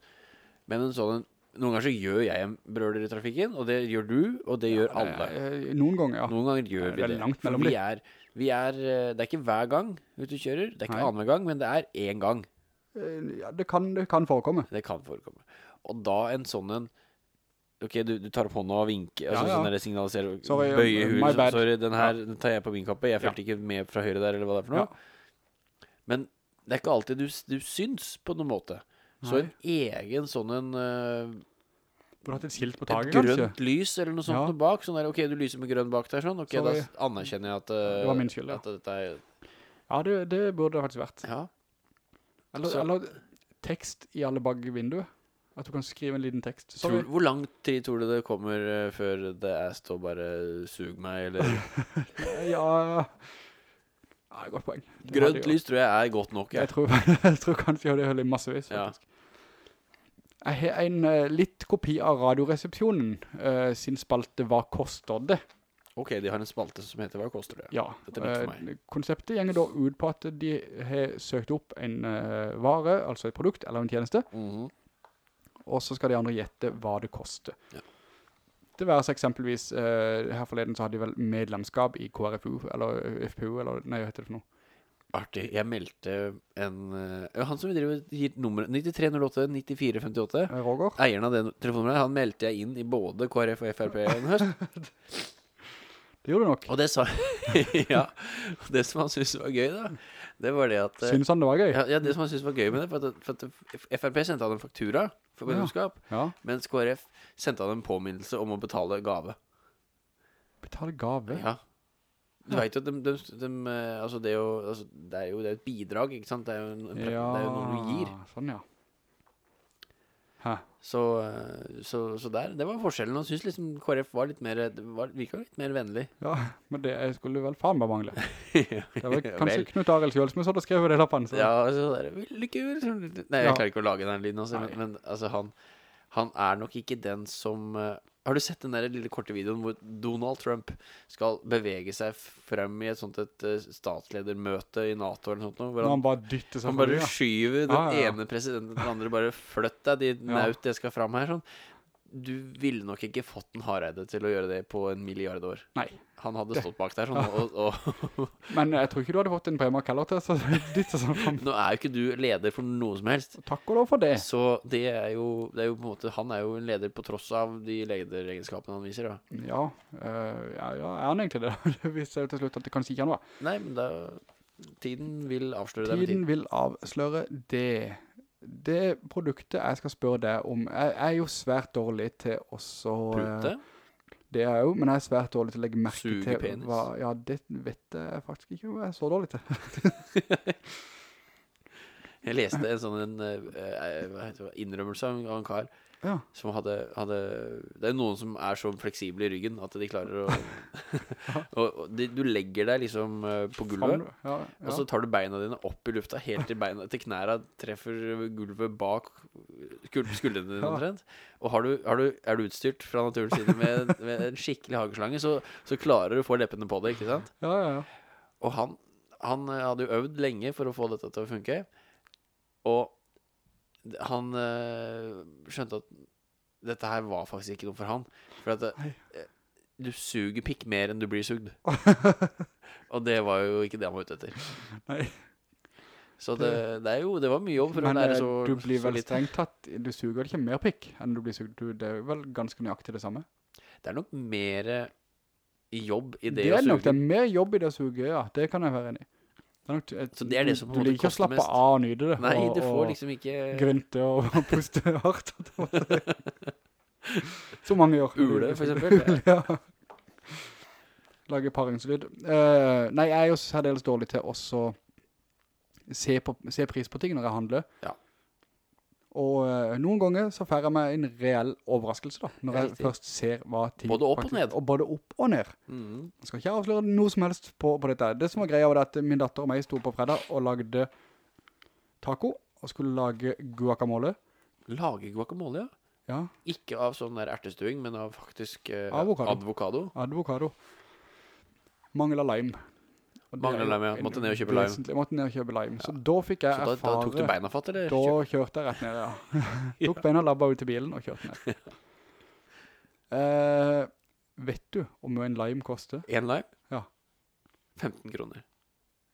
S2: men en sånn Noen ganger så gjør jeg brøler i trafikken, og det gjør du, og det gjør alle.
S1: Eh, Noen ganger, ja.
S2: Noen ganger gjør
S1: Det
S2: vi det.
S1: langt
S2: For vi er, vi er eh, Det er ikke hver gang ute du kjører, det er ikke
S1: Nei.
S2: annen gang, men det er én gang
S1: Eh, ja det, kan, det kan forekomme.
S2: det kan forekomme. Og da en sånn en Ok, du, du tar opp hånda og vinker, altså
S1: Ja, ja.
S2: sånn der signaliserer,
S1: Sorry,
S2: bøye hulen,
S1: bad.
S2: sorry, den her den tar jeg på min kappe, jeg følte ikke med fra høyre der, eller hva det er for noe. Men det er ikke alltid du, du syns på noen måte. Så
S1: Nei.
S2: en egen sånn en eh,
S1: Burde hatt et skilt på
S2: Et
S1: taget, kanskje?
S2: grønt lys eller noe sånt
S1: Ja.
S2: bak. Sånn der, ok, du lyser med grønn bak der, sånn. Ok,
S1: Sorry.
S2: da anerkjenner jeg at, uh,
S1: Det var min skyld, ja.
S2: at dette er
S1: Ja, det, det burde det faktisk vært.
S2: Ja.
S1: Eller,
S2: Så-
S1: eller tekst i alle bagvinduer. At du kan skrive en liten tekst.
S2: Tror, hvor lang tid tror du det kommer uh, før det er stå bare sug meg, eller
S1: Ja, Ja, godt poeng. Det
S2: Grønt lys tror jeg er godt nok,
S1: Jeg
S2: jeg.
S1: tror, jeg tror kanskje jeg holder det massevis,
S2: Ja.
S1: Jeg har en uh, litt kopi av radioresepsjonen uh, sin spalte Hva koster det?
S2: Ok, de har en spalte som heter Hva koster det?
S1: Ja, eh, konseptet gjenger da ut på at de har søkt opp en vare, altså et produkt eller en tjeneste,
S2: Mhm.
S1: og så skal de andre gjette hva det koster.
S2: Ja.
S1: Det var så eksempelvis, her forleden så hadde de vel medlemskap i KRFU, eller FPU, eller nei, hva heter det for noe?
S2: Artig. Jeg meldte en uh, Han som driver gir nummeret 9308 9458.
S1: Eh, Roger?
S2: Eieren av det telefonnummeret, han meldte jeg inn i både KrF og Frp en høst.
S1: Det gjorde du nok.
S2: Og det sa Ja. Det som han syntes var gøy, da, det var det at Syns
S1: Synes han det var gøy?
S2: ja, ja, det som han syntes var gøy med det, for at, for at Frp sendte han en faktura for
S1: Ja. Ja.
S2: mens KrF sendte han en påminnelse om å betale gave.
S1: Betale gave?
S2: Ja. Du vet jo at de, de, de, eh, altså det, er jo, altså det er jo det er et bidrag, ikke sant? Det er jo, en, ja, det er jo noe du gir.
S1: Sånn, ja.
S2: Så, eh, så, så der, det var forskjellen. Og synes liksom KrF var litt mer, var, virket litt mer vennlig.
S1: Ja, men det skulle vel faen bare mangle.
S2: det
S1: Det var kanskje Knut Arild selv som hadde skrevet det lappen. Så.
S2: Ja, så der, lykke til. Nei, jeg
S1: Ja.
S2: klarer ikke å lage den lyden også, men, men altså han, han er nok ikke den som eh, Har du sett den der lille korte videoen hvor Donald Trump skal bevege seg frem i et sånt et eh, statsledermøte i NATO eller noe sånt, hvor han,
S1: han bare dytter seg
S2: han bare skyver den
S1: ah, ja,
S2: ene presidenten til den andre, bare flytt deg, de naut jeg skal fram her, sånn. Du ville nok ikke fått en Hareide til å gjøre det på en milliard år.
S1: Nei,
S2: Han hadde stått bak der sånn, og, og
S1: men jeg tror ikke du hadde fått en Bremer Keller til så dytte sånn
S2: nå er jo ikke du leder for noe som helst.
S1: Takk og lov for det.
S2: Så det er jo, det er jo på en måte Han er jo en leder på tross av de lederegenskapene han viser. Da.
S1: Ja, øh, ja, ja, er han egentlig det? Det viser jo til slutt at det kanskje ikke han var.
S2: Nei, men da Tiden vil avsløre det
S1: Tiden
S2: tiden.
S1: vil avsløre det. Det produktet jeg skal spørre deg om, jeg jeg er jo svært dårlig til å så... eh,
S2: Prute?
S1: Det er jeg jo, men jeg er svært dårlig til å legge merke
S2: Suge
S1: til
S2: penis?
S1: hva... Ja, det vet jeg faktisk ikke hva jeg er så dårlig til.
S2: Jeg leste en sånn en, eh, det, innrømmelse av en kar
S1: Ja,
S2: som hadde, hadde Det er noen som er så fleksible i ryggen at de klarer å Og, og de, Du legger deg liksom eh, på gulvet.
S1: ja, ja.
S2: Og så tar du beina dine opp i lufta helt til, beina, til knæra treffer gulvet bak skuldrene dine omtrent. Og har du, har du, er du utstyrt fra naturens side med, med en skikkelig hageslange, så, så klarer du å få leppene på det, ikke sant?
S1: ja, ja, ja.
S2: Og han, han hadde jo øvd lenge for å få dette til å funke. Og han eh, skjønte at dette her var faktisk ikke noe for han. For at det, eh, du suger pikk mer enn du blir sugd. og det var jo ikke det han var ute etter.
S1: Nei.
S2: Så det, det er jo Det var mye jobb for
S1: Men
S2: å lære så Men
S1: du blir vel strengt tatt, du suger ikke mer pikk enn du blir sugd. Du, det er vel ganske nøyaktig det samme.
S2: Det er nok mer jobb i det,
S1: Det,
S2: å
S1: er nok, det er mer jobb i det å suge, ja. Det kan jeg være enig i. Det et,
S2: Så det er det som på en måte koster mest.
S1: Du liker å slappe av og nyte det.
S2: Nei,
S1: og,
S2: du får liksom ikke
S1: grynte og, og puste hardt. Som mange gjør.
S2: Ule, for eksempel.
S1: ja. Lage paringslyd. Uh, nei, jeg er jo særdeles dårlig til å se, på, se pris på ting når jeg handler.
S2: Ja.
S1: Og uh, noen ganger så færer jeg meg en reell overraskelse da, når
S2: Riktig.
S1: jeg først ser hva ting...
S2: Både opp og ned.
S1: Og både opp og ned.
S2: Mm.
S1: Jeg skal ikke avsløre noe som helst på, på dette. Det som var greia var at min datter og meg stod på fredag og lagde taco, og skulle lage guacamole.
S2: Lage guacamole, ja.
S1: Ja,
S2: Ikke av sånn der ertestuing, men av faktisk eh,
S1: Avokado.
S2: Advokado.
S1: Advokado. Mangel av lime. Jo
S2: lime, ja. Måtte ned og kjøpe lime.
S1: Måtte ned og kjøpe lime. Så da fikk jeg
S2: Så da, da tok du beina fatt, eller?
S1: Da kjørte jeg rett ned, ja. Tok beina, labba ut til bilen og kjørte ned. uh, vet du om en lime koster?
S2: En lime?
S1: Ja.
S2: 15 kroner.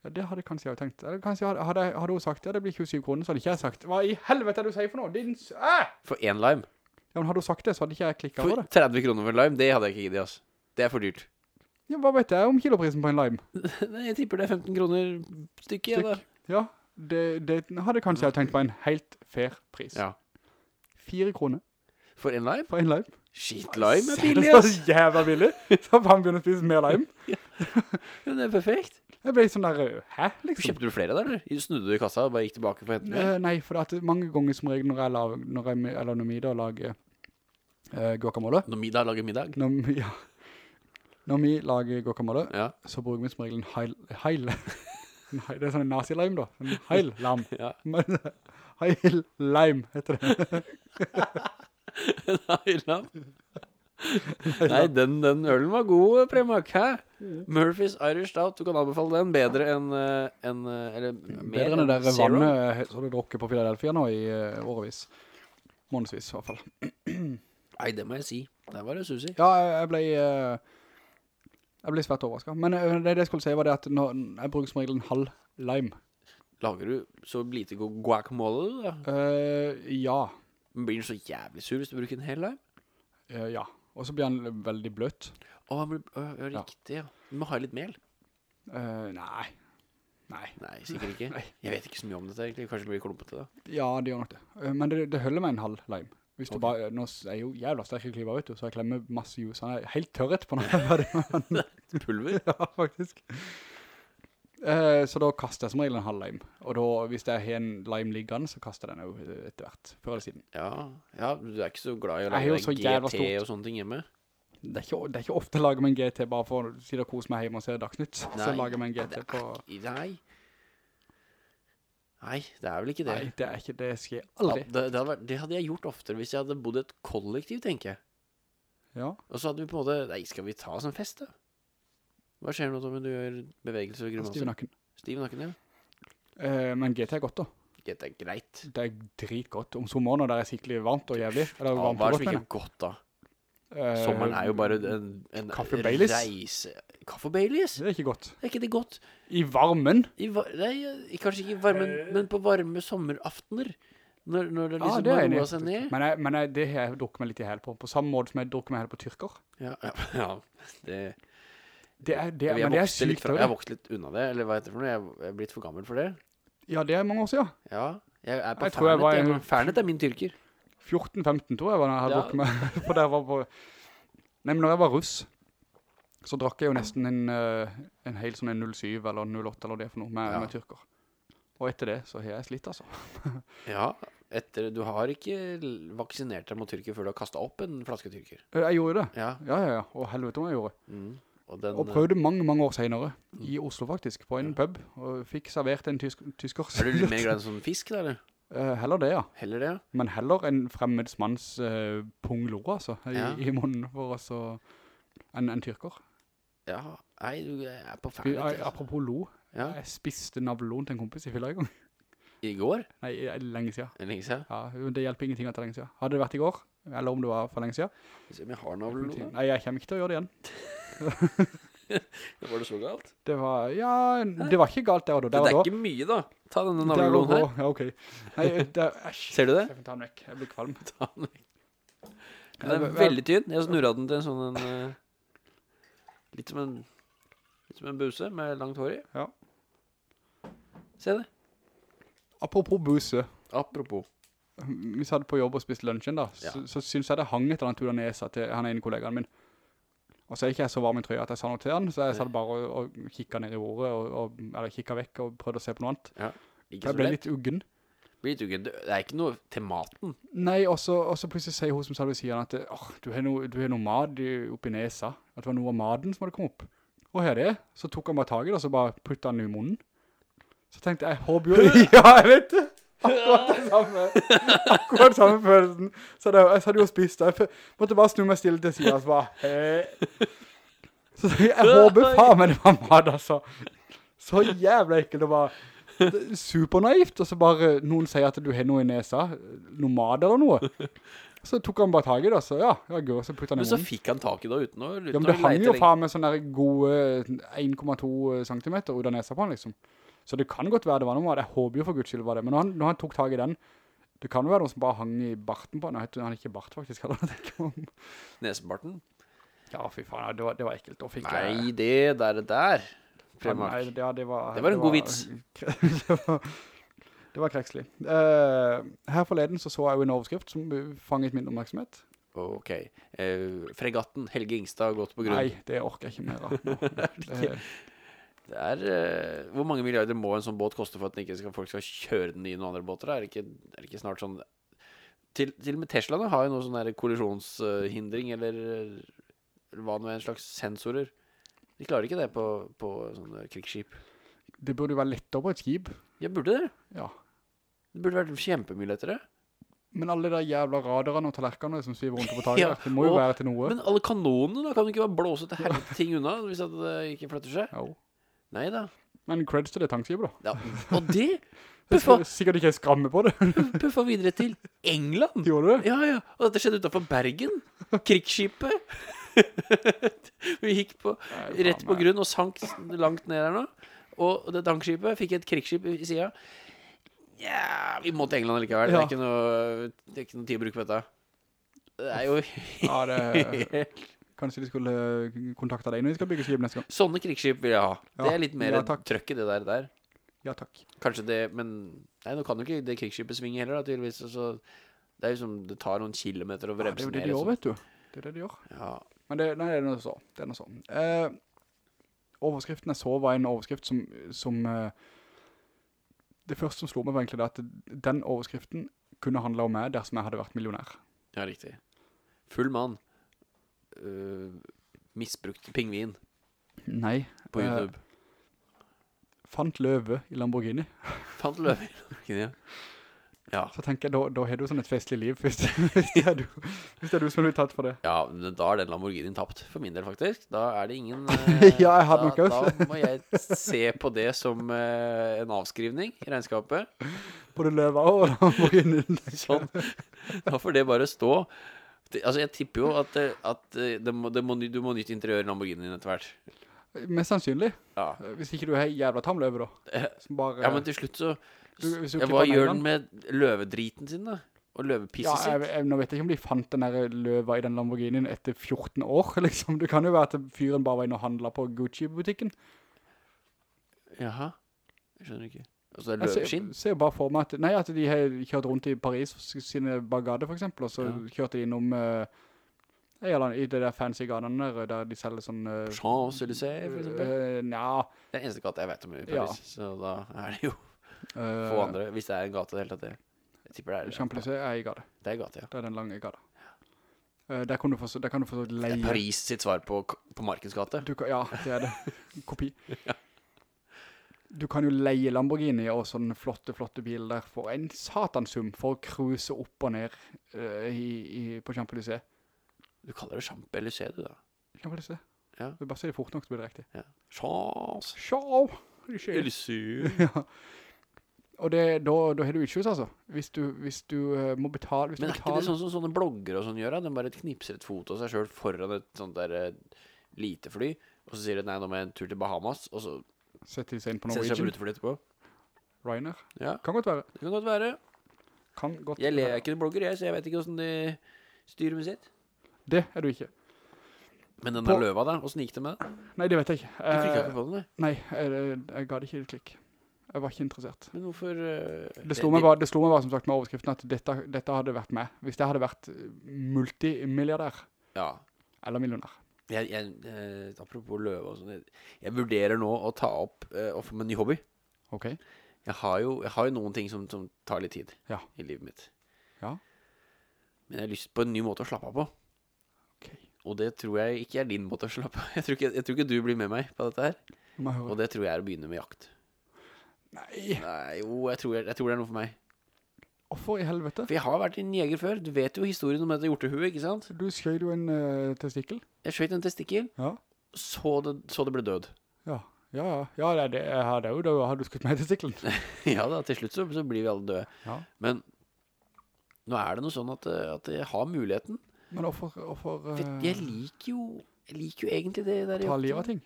S1: Ja, det hadde kanskje jeg jo tenkt. Eller kanskje hadde, hadde, hadde hun sagt, ja, det blir 27 kroner, så hadde ikke jeg sagt, hva i helvete er det du sier for noe? Din... Ah!
S2: For en lime?
S1: Ja, men hadde hun sagt det, så hadde ikke jeg klikket på
S2: For
S1: det.
S2: 30 kroner for en lime, det hadde jeg ikke giddet, ass. Det er for dyrt.
S1: Ja, hva vet jeg om kiloprisen på en lime?
S2: Nei, jeg tipper det er 15 kroner stykket, da.
S1: Ja, det, det hadde kanskje jeg tenkt på en helt fair pris.
S2: Ja.
S1: Fire kroner
S2: For en lime?
S1: for en lime.
S2: Shit, lime er
S1: Det
S2: billig,
S1: er
S2: ass.
S1: så jævla billig. Så har han begynt å spise mer lime.
S2: Ja, det er perfekt.
S1: Jeg ble sånn der, hæ, liksom?
S2: Kjøpte du flere der, eller? Snudde du i kassa og bare gikk tilbake for å hente mer?
S1: Eh, nei, for det er mange ganger som regel når jeg lager, når jeg, eller når middag lager uh, guacamole,
S2: Når middag lager middag?
S1: når ja, når vi lager guacamole,
S2: Ja.
S1: så bruker vi som regel en heil, heil det er sånn en nazi-lime da. En heil lam.
S2: Ja.
S1: Heil lime heter det.
S2: en heil lam? Nei, den, den ølen var god, Premak. Hæ? Murphys Irish Stout. Du kan anbefale den bedre enn en, eh, Eller mer
S1: Bedre enn det der
S2: Zero.
S1: vannet som du drukker på Philadelphia nå i uh, årevis. Månedsvis i hvert fall.
S2: Nei, det må jeg si. Der var det susi.
S1: Ja, jeg, jeg ble... eh, jeg blir svært overrasket. Men eh, det jeg skulle si var det at når, jeg bruker som regel en halv lime.
S2: Lager du så lite guacamole, du, da?
S1: Eh, ja.
S2: Men Blir den så jævlig sur hvis du bruker en hel lime?
S1: Uh, ja. Og så blir den veldig bløt.
S2: Å, oh, uh, riktig, ja. Du må ha litt mel.
S1: Nei. Nei.
S2: Nei, sikkert ikke.
S1: Nei.
S2: Jeg vet ikke så mye om dette, egentlig. Kanskje det blir klumpete, da.
S1: Ja, det gjør nok det. Men det, det holder med en halv lime. Hvis du bare, nå er jeg jo jævla sterke kliver, vet du, så jeg klemmer masse juice. Han er helt tørr etterpå når jeg er ferdig.
S2: Pulver.
S1: ja, faktisk. Eh, så da kaster jeg som regel en halv lime. Og da, hvis jeg har en lime liggende, så kaster jeg den jo etter hvert, før eller siden.
S2: Ja, ja, du er ikke så glad i å lage
S1: en
S2: GT
S1: stort.
S2: og sånne ting hjemme?
S1: Det er, ikke, det er ikke ofte jeg lager meg en GT bare for å si det og kose meg hjemme og se Dagsnytt. Så lager jeg meg en GT på...
S2: Nei. Nei, det er vel ikke det.
S1: Nei, det er ikke, det
S2: Ja,
S1: aldri.
S2: det, det, hadde vært, det hadde jeg gjort oftere hvis jeg hadde bodd i et kollektiv, tenker jeg.
S1: Ja.
S2: Og så hadde vi på en måte Nei, skal vi ta oss en fest, da? Hva skjer nå, Tommy? Du gjør bevegelser og
S1: Stiv
S2: grimaser.
S1: nakken.
S2: Stiv nakken, ja.
S1: Eh, men GT er godt da.
S2: GT er greit.
S1: Det er dritgodt. Om sommeren når det er skikkelig varmt og jævlig. Eller
S2: Ja,
S1: varmt
S2: hva er det som ikke er godt, da?
S1: Mener.
S2: Sommeren er jo bare en, en
S1: Kaffe Baileys?
S2: reise Kaffe Baileys?
S1: Det er ikke godt.
S2: Er ikke det godt?
S1: I varmen?
S2: I, var nei, kanskje ikke i varmen, men på varme sommeraftener. Når, når det
S1: Ja,
S2: liksom
S1: det er enig i.
S2: roa seg ned.
S1: Men, jeg, men jeg, det har jeg drukket meg litt i hel på. På samme måte som jeg drukket meg i hel på tyrker.
S2: Ja, ja, ja. Det,
S1: Det er, det er,
S2: jeg,
S1: men det er sykt
S2: fra, jeg har vokst litt unna det, eller hva heter det for noe? Jeg har er blitt for gammel for det.
S1: Ja, det er mange år siden.
S2: Ja, jeg er på
S1: Jeg
S2: Fernet. jeg,
S1: en-
S2: Fernet er min tyrker.
S1: 14-15 tror jeg var da jeg hadde
S2: Ja.
S1: drukket meg. For der var på... Nei, men når jeg var russ, så drakk jeg jo nesten en, eh, en hel sånn en 07 eller 08 eller det for noe med,
S2: Ja.
S1: med tyrker. Og etter det så har jeg slitt altså.
S2: Ja, etter, du har ikke vaksinert deg mot tyrker før du har kastet opp en flaske tyrker.
S1: Eh, Jeg gjorde det.
S2: Ja,
S1: Ja, ja, ja. Og helvete om jeg gjorde.
S2: mm. og den...
S1: Og prøvde mange, mange år senere. I Oslo faktisk, på en pub. Og fikk servert en tysk, tysker.
S2: Er du litt mer glad i sånn fisk, da, eller?
S1: Eh, heller det, ja.
S2: Heller det, ja?
S1: Men heller en fremmedsmanns uh, punglor, altså, i,
S2: Ja.
S1: i munnen for oss, og en, en tyrker.
S2: Ja, nei, du er på ferdig.
S1: Eh,
S2: altså.
S1: apropos lo,
S2: Ja,
S1: jeg spiste navlon til en kompis i fylla i gang.
S2: i går,
S1: Nei, lenge siden.
S2: lenge siden.
S1: Ja, det hjelper ingenting at det er lenge siden. Hadde det vært i går, eller om det var for lenge siden.
S2: Hvis vi jeg har navlon da.
S1: Nei, jeg kommer ikke til å gjøre det igjen.
S2: Var det så galt?
S1: Det var, ja, det var ikke galt der og da.
S2: Det
S1: det
S2: er ikke mye, da. Ta denne navlelån her.
S1: Ja, ok. Nei, der, æsj.
S2: Ser du det?
S1: Jeg ta den vekk. Jeg blir kvalm.
S2: Ta den vekk. Den er veldig tynn. Jeg snurret den til en sånn en, eh, Litt som en Litt som en buse med langt hår i.
S1: Ja.
S2: Se det.
S1: Apropos buse.
S2: Apropos.
S1: Vi satt på jobb og spiste lunsjen da, så, så synes jeg det hang et eller annet ut av nesa til han ene kollegaen min. Og så er ikke jeg så varm i trøya at jeg sa noe til han, så jeg satt bare og, og kikket ned i ordet, og, og, eller kikket vekk og prøvde å se på noe annet.
S2: Ikke
S1: Jeg ble litt uggen.
S2: Blir litt uggen. Det er ikke noe til maten.
S1: Nei, og så, plutselig sier hun som sa det sier han at oh, du har noe, du har noe mat i- oppi nesa. At det var noe av maden som hadde kommet opp. Og her er det. Så tok han bare taget og så bare puttet han i munnen. Så tenkte jeg, håper jo Ja, jeg vet det! Akkurat det samme. Akkurat samme følelsen. Så det, jeg hadde jo spist, og jeg måtte bare snu meg stille til siden, og så bare, hei. Så jeg, jeg håper faen meg det var mat, altså. Så jævla ekkelt, det var er supernaivt, og så bare noen sier at du har noe i nesa, noe mat eller noe. Så tok han bare tag i det, så ja, ja gud, så puttet han
S2: Men så fikk han tak i det uten å uten
S1: Ja, men det hang jo faen med sånn der gode 1,2 centimeter ut av nesa på han, liksom. Så det kan godt være det var noe. Jeg håper jo for Guds skyld var det. Men når han, når han tok tag i den, det kan jo være noen som bare hang i barten på han. Jeg heter han ikke bart faktisk, heller. jeg tenker om.
S2: Nesebarten?
S1: Ja, fy faen, det var, det var ekkelt.
S2: Nei, det der, der.
S1: Ja, Nei, det, det var...
S2: Det var en god vits.
S1: det var, det var krekslig. Uh, her forleden så så jeg jo en overskrift som fanget min oppmerksomhet.
S2: Ok. Uh, fregatten Helge Ingstad har gått på grunn.
S1: Nei, det orker jeg ikke mer av. Det,
S2: er uh, Hvor mange milliarder må en sånn båt koste for at ikke skal, folk skal kjøre den i noen andre båter? Er det ikke, er det ikke snart sånn Til, til og med Teslaene har jo noe sånn kollisjonshindring, eller, eller hva nå er en slags sensorer. De klarer ikke det på, på sånne krigsskip.
S1: Det burde jo være lettere på et skip.
S2: Ja, burde det.
S1: Ja.
S2: Det burde vært kjempemye lettere.
S1: Men alle de jævla radarene og tallerkenene som sviver rundt på taket,
S2: Ja,
S1: det må jo
S2: og-
S1: være til noe.
S2: Men alle kanonene da, kan jo ikke bare blåse til helvete ting unna hvis det ikke flytter seg?
S1: Jo.
S2: Nei da.
S1: Men creds til det tankskipet da.
S2: Ja. Og det puffa,
S1: er sikkert ikke jeg skramme på det.
S2: puffa videre til England.
S1: Gjorde det?
S2: Ja, ja. Og dette skjedde utenfor Bergen. Krigsskipet. Vi gikk på,
S1: Nei,
S2: rett på grunn og sank langt ned her nå. Og det tankskipet fikk et krigsskip i siden. Ja, vi må til England likevel. Det, er ikke noe, det er ikke noe tid å bruke på dette. Det er jo
S1: Ja, det, kanskje de skulle kontakte deg når de skal bygge skip neste gang.
S2: Sånne krigsskip vil jeg ha. Det er litt mer
S1: ja,
S2: trøkk i det der, der.
S1: Ja, takk.
S2: Kanskje det, men Nei, nå kan jo ikke det krigsskipet svinge heller, da, tydeligvis. Altså, det er jo som Det tar noen kilometer å
S1: Ja, det er jo det de gjør,
S2: liksom.
S1: vet du. Det er det de gjør.
S2: Ja.
S1: Men det, nei, det er noe så. Det er noe så. Eh, overskriften jeg så var en overskrift som, som eh, det første som slo meg var egentlig det at den overskriften kunne handle om meg dersom jeg hadde vært millionær.
S2: ja, riktig. Full mann. Øh, misbrukt pingvin
S1: Nei.
S2: på
S1: YouTube.
S2: YouTube.
S1: fant løve i Lamborghini.
S2: Fant løve i Lamborghini, ja. ja.
S1: Så tenker jeg, da, da har du sånn et festlig liv, hvis, hvis, det er du, hvis det er du som blir tatt for det.
S2: Ja, men da er den Lamborghinien tapt, for min del faktisk. Da er det ingen eh,
S1: Ja, jeg har
S2: da,
S1: nok også.
S2: Da må jeg se på det som eh, en avskrivning i regnskapet.
S1: Både løva og Lamborghini.
S2: Sånn. Da får det bare stå. Det, altså, jeg tipper jo at, eh, at eh, det må, det må, du må nytt interiør i Lamborghini etter hvert.
S1: Mest sannsynlig.
S2: Ja.
S1: Hvis ikke du har jævla tam løve da.
S2: Eh,
S1: Som bare,
S2: ja, men til slutt så
S1: du,
S2: ja, Hva gjør den med løvedriten sin, da? Og
S1: Ja,
S2: løvepisset
S1: jeg,
S2: sitt?
S1: jeg, nå vet jeg ikke om de fant den der løva i den Lamborghinien etter 14 år, liksom. Det kan jo være at fyren bare var inne og handlet på Gucci-butikken.
S2: Jaha. Jeg skjønner ikke. Altså, det er
S1: Jeg ser, jo bare for meg at, nei, at de har kjørt rundt i Paris sine bagade for eksempel, og så
S2: Ja.
S1: kjørte de innom uh, i det der fancy gatene der, der de selger sånn... Uh,
S2: Champs-Élysées, for eksempel?
S1: uh, ja,
S2: Det er eneste gata jeg vet om i
S1: Ja.
S2: Paris. Så da er det jo få andre. Hvis det er en gate helt at det. Jeg tipper det er
S1: Champs-Élysées er i gade.
S2: Det er gata, ja.
S1: Det er den lange gata. Der kan du få, der kan du få leie...
S2: Det er Paris sitt svar på, på Markens gate.
S1: Du ja, det er det. Kopi. Du kan jo leie Lamborghini og sånne flotte, flotte biler der for en satansum for å kruse opp og ned uh, i, i, på Champs-Élysées.
S2: Du kaller det Champs-Élysées, du da.
S1: Champs-Élysées.
S2: Ja.
S1: Du bare sier det fort nok, så blir det riktig.
S2: Ja. Champs.
S1: Champs-Élysées. Ja. Og det, da, da har du issues, altså. Hvis du, hvis du uh, må betale,
S2: Men er ikke det sånn som sånne blogger og sånn gjør? da? De bare knipser et foto av seg selv foran et sånt der uh, lite fly, og så sier de nei, nå må jeg en tur til Bahamas, og så
S1: Setter seg inn på
S2: setter seg på
S1: Norwegian.
S2: rutefly etterpå.
S1: Ryanair.
S2: Ja,
S1: Kan godt være.
S2: det kan godt være.
S1: Kan godt
S2: Jeg leker er ikke en blogger, jeg, så jeg vet ikke hvordan de styrer med sitt.
S1: Det er du ikke.
S2: Men den
S1: På-
S2: der løva da, hvordan gikk det med det?
S1: Nei, det vet jeg ikke.
S2: Du klikket
S1: Eh,
S2: ikke på den, nei.
S1: nei, jeg, jeg ga det ikke et klikk. Jeg var ikke interessert.
S2: Men hvorfor... Uh,
S1: Det slo, meg bare, det slo meg bare som sagt med overskriften at dette, dette hadde vært med. Hvis jeg hadde vært multimilliardær,
S2: Ja,
S1: eller millionær.
S2: Jeg, jeg, eh, apropos løve og sånn, jeg, jeg vurderer nå å ta opp eh, og få meg en ny hobby.
S1: Ok?
S2: Jeg har jo, jeg har jo noen ting som, som tar litt tid
S1: Ja.
S2: i livet mitt.
S1: Ja.
S2: Men jeg har lyst på en ny måte å slappe av på.
S1: Ok.
S2: Og det tror jeg ikke er din måte å slappe av. Jeg tror ikke, jeg tror ikke du blir med meg på dette her.
S1: Høre.
S2: Og det tror jeg er å begynne med jakt.
S1: Nei,
S2: Nei, jo, jeg tror, jeg, tror det er noe for meg.
S1: hvorfor i helvete?
S2: For jeg har vært en jeger før. Du vet jo historien om dette hjortehuet, ikke sant?
S1: Du skjøy jo en uh, testikkel.
S2: Jeg skjøt en testikkel,
S1: Ja.
S2: så det, så det ble død.
S1: Ja, ja, ja. Ja, det er det. Jeg jo, da har du skutt meg i testikkelen.
S2: ja da, til slutt så, så blir vi alle døde.
S1: Ja.
S2: Men nå er det noe sånn at, eh, at jeg har muligheten.
S1: Men hvorfor, hvorfor
S2: For
S1: uh,
S2: jeg liker jo, jeg liker jo egentlig det der
S1: ta livet av ting?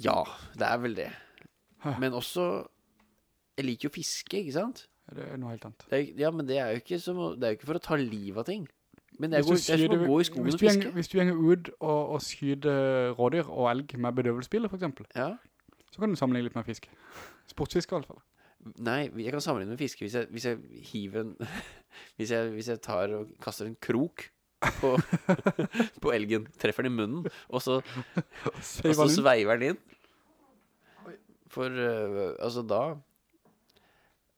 S2: Ja, det er vel det.
S1: Hæ?
S2: Men også, jeg liker jo fiske, ikke sant?
S1: Det er noe helt annet.
S2: Det er, ja, men det er jo ikke, som, det er jo ikke for å ta livet av ting. Men det er,
S1: Hvis
S2: går,
S1: du skyter-
S2: gå i skogen og fiske.
S1: Hvis du gjenger ut og, og skyder rådyr og elg med bedøvelsbiler, for eksempel,
S2: Ja.
S1: så kan du sammenligne litt med fiske. Sportsfiske i hvert fall.
S2: Nei, jeg kan sammenligne med fiske hvis jeg, hvis jeg hiver en hvis, jeg, hvis jeg tar og kaster en krok på, på elgen, treffer den i munnen, og så, og så
S1: Sveiver den inn.
S2: For øh, altså da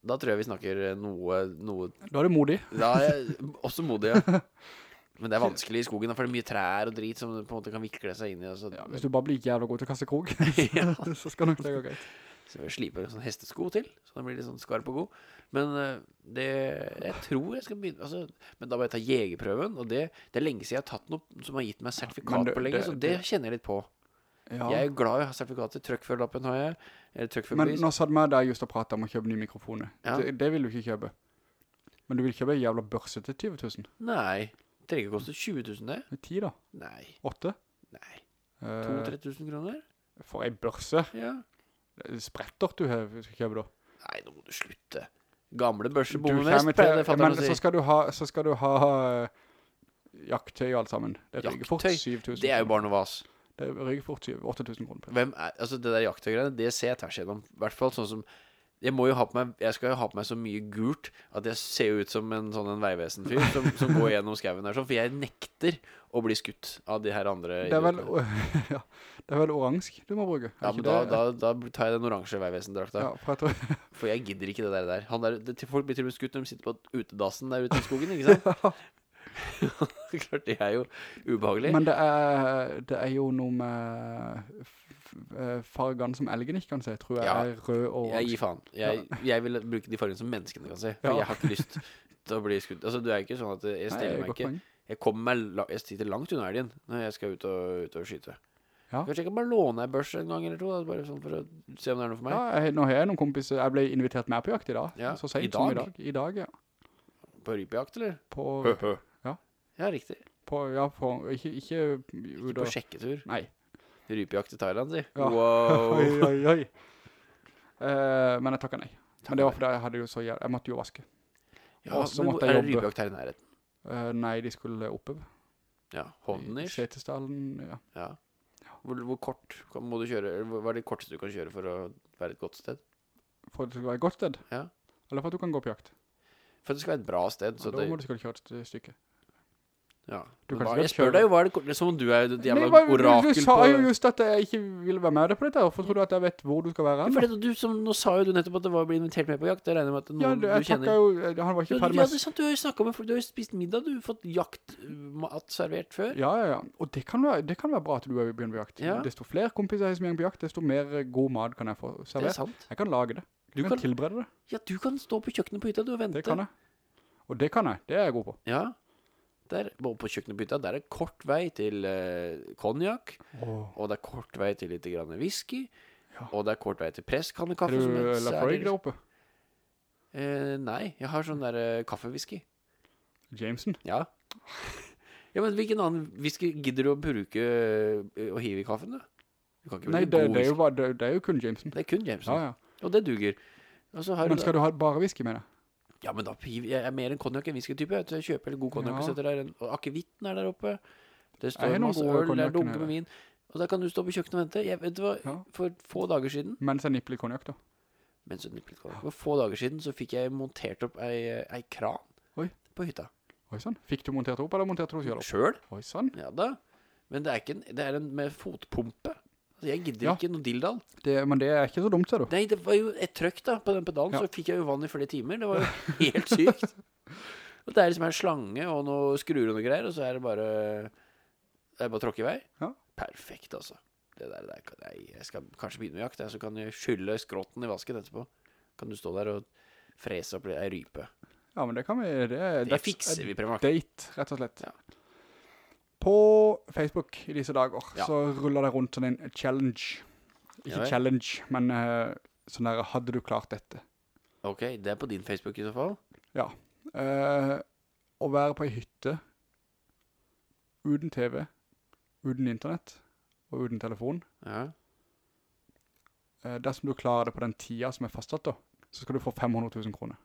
S2: Da tror jeg vi snakker noe, noe
S1: Da er du modig.
S2: Da er jeg også modig, ja. Men det er vanskelig i skogen, for det er mye trær og drit som på en måte kan vikle seg inn i. Altså.
S1: Ja, hvis du bare blir ikke jævla god til å kaste krog,
S2: Ja.
S1: så skal nok det gå greit.
S2: Så jeg sliper en sånn hestesko til, så den blir litt sånn skarp og god. Men eh, det, jeg tror jeg skal begynne, altså, men da må jeg ta jegerprøven, og det, det er lenge siden jeg har tatt noe som har gitt meg sertifikat
S1: ja, det-
S2: på lenge, så det kjenner jeg litt på.
S1: Ja.
S2: Jeg er glad i å ha sertifikater. Truckførerlappen har jeg,
S1: Men
S2: truckførerbevis.
S1: nå satt med der just og pratet om å kjøpe nye mikrofoner.
S2: Ja.
S1: Det, det vil du ikke kjøpe. Men du vil kjøpe en jævla børse til 20 000.
S2: Nei, det trenger ikke koste 20 000 det.
S1: Med 10 da.
S2: Nei,
S1: 8.
S2: nei,
S1: Eh,
S2: 2-3 000 kroner?
S1: for en børse.
S2: Ja.
S1: Det er du skal kjøpe da.
S2: Nei, nå må du slutte. Gamle
S1: børse
S2: bommer mest, pleier det fatter
S1: men
S2: å
S1: så
S2: si.
S1: skal du ha, så skal du ha eh, jakttøy og alt sammen. Det
S2: Jakttøy? Det er jo bare noe vas.
S1: Det ryker fort 7 8000 kroner. på.
S2: Hvem er, altså det der jaktegreiene, det ser jeg tvers igjennom. I hvert fall sånn som jeg, må jo ha på meg, jeg skal jo ha på meg så mye gult at jeg ser jo ut som en sånn en veivesenfyr som, som går gjennom skauen der sånn, for jeg nekter å bli skutt av de her andre
S1: Det er vel, ja, det er vel oransk du må bruke.
S2: Ja, men da, da, da tar jeg den oransje veivesendrakta.
S1: Ja, for jeg tror,
S2: For jeg gidder ikke det der. der. Han der det, folk blir til og med skutt når de sitter på utedassen der ute i skogen, ikke sant? Klart det er jo ubehagelig.
S1: men det er, det er jo noe med eh, fargene som elgen ikke kan se, tror jeg
S2: Ja.
S1: er rød og
S2: Jeg gir faen. Jeg, jeg vil bruke de fargene som menneskene kan se. For
S1: Ja.
S2: jeg har ikke lyst til å bli skutt. Altså, du er ikke sånn at jeg
S1: Nei,
S2: stiller meg ikke.
S1: poeng.
S2: Jeg kommer meg la Jeg sitter langt unna elgen når jeg skal ut og, ut og skyte.
S1: Ja.
S2: Kanskje jeg kan bare låne en børs en gang eller to, da, bare sånn for å se om det er noe for meg.
S1: Ja, jeg, nå har jeg noen kompiser, jeg ble invitert med på jakt i dag,
S2: Ja,
S1: så
S2: i
S1: sent som i
S2: dag?
S1: I dag, ja.
S2: På rypejakt, eller?
S1: På, Ja.
S2: Ja, riktig.
S1: på, ja, på, ikke, ikke
S2: Ikke på sjekketur.
S1: nei.
S2: Rypejakt i Thailand, si.
S1: Ja.
S2: Wow.
S1: Oi, oi, oi. Uh, men jeg takket nei. Men det var fordi jeg hadde jo så gjerne, jeg måtte jo vaske.
S2: Ja,
S1: Også
S2: men er det rypejakt her i nærheten?
S1: Uh, nei, de skulle oppe.
S2: Ja, Hovnish.
S1: Setesdalen, ja.
S2: Ja. Hvor, hvor kort må du kjøre? Hva er det korteste du kan kjøre for å være et godt sted?
S1: For at det skal være et godt sted.
S2: Ja.
S1: Eller for at du kan gå på jakt.
S2: For at det skal være et bra sted.
S1: Ja,
S2: Så
S1: da
S2: det,
S1: må du skal kjøre et stykke.
S2: Ja.
S1: Du kan sikkert
S2: jeg spør deg jo, hva er det Som om du er et jævla
S1: Nei,
S2: orakel
S1: du sa
S2: på
S1: jo just at jeg ikke ville være med deg på dette. Hvorfor tror du at jeg vet hvor du skal være?
S2: Ja, for du, som, Nå sa jo du nettopp at det var å bli invitert med på jakt. Jeg regner med at er
S1: Ja,
S2: noen
S1: du,
S2: du kjenner.
S1: jo, han var ikke
S2: Ja,
S1: med...
S2: ja, det er sant, du har jo snakket med folk, du har jo spist middag, du har fått jaktmat servert før.
S1: Ja, ja, ja. Og det kan være, det kan være bra at du er begynner på jakt.
S2: Ja.
S1: Desto flere kompiser jeg har som gjør på jakt, desto mer eh, god mat kan jeg få
S2: Det er sant.
S1: Jeg kan lage det.
S2: Du
S1: Du kan,
S2: kan-
S1: tilberede det.
S2: Ja, du kan stå på kjøkkenet på hytta, du, og vente.
S1: Det kan jeg. Og det kan jeg. Det er jeg god på.
S2: Ja. Der, på kjøkkenet på hytta, der er det kort vei til uh, konjakk, og det er kort vei til litt grann whisky,
S1: Ja.
S2: og det er kort vei til
S1: Er
S2: Har
S1: du
S2: som er
S1: Lafroig der oppe?
S2: Eh, nei, jeg har sånn der uh, kaffewhisky.
S1: Jameson?
S2: Ja. Ja, men hvilken annen whisky gidder du å bruke eh, og hive i kaffen, da?
S1: Nei, det, det, er jo bare, det, det er jo kun Jameson.
S2: Det er kun Jameson.
S1: Ja, ja.
S2: Og det duger.
S1: Men skal du ha bare whisky med det?
S2: Ja, men da jeg er mer en konjakk enn whisky-type. Jeg kjøper litt god konjakk og setter der. akevitten er der oppe. Det står
S1: gode
S2: øl, det er
S1: dunke
S2: med vin. Og da kan du stå på kjøkkenet og vente. Jeg vet du hva,
S1: Ja.
S2: for få dager siden,
S1: Mens jeg nipper litt konjakk da.
S2: mens jeg nippet konjakk, for få dager siden så fikk jeg montert opp ei, ei kran
S1: Oi.
S2: på hytta.
S1: Oi sånn. Fikk du montert opp, eller monterte du selv opp?
S2: Selv?
S1: Oi sånn.
S2: Ja da. Men det er en, det er en med fotpumpe. Altså, jeg gidder
S1: Ja.
S2: ikke noe dildal.
S1: Det, men det er ikke så dumt, ser du.
S2: Nei, det var jo et trøkk da, på den pedalen,
S1: Ja.
S2: så fikk jeg jo vann i flere timer. Det var jo helt sykt. Og det er liksom en slange og noe skruer og noe greier, og så er det bare, det er bare tråkk i vei.
S1: Ja.
S2: Perfekt, altså. Det der, det er, nei, jeg skal kanskje begynne med jakt, jeg, så kan jeg skylle skrotten i vasken etterpå. Kan du stå der og frese opp ei rype.
S1: Ja, men det kan vi... Det,
S2: Det fikser vi, Prema.
S1: Date, rett og slett.
S2: Ja.
S1: På Facebook i disse dager,
S2: Ja.
S1: så ruller det rundt sånn en challenge. Ikke
S2: Ja
S1: challenge, men uh, sånn der, hadde du klart dette?
S2: Ok, det er på din Facebook i så fall.
S1: Ja. Uh, å være på en hytte uten TV, uten internett og uten telefon.
S2: Ja.
S1: Uh, dersom du klarer det på den tida som er fastsatt da, så skal du få 500 000 kroner.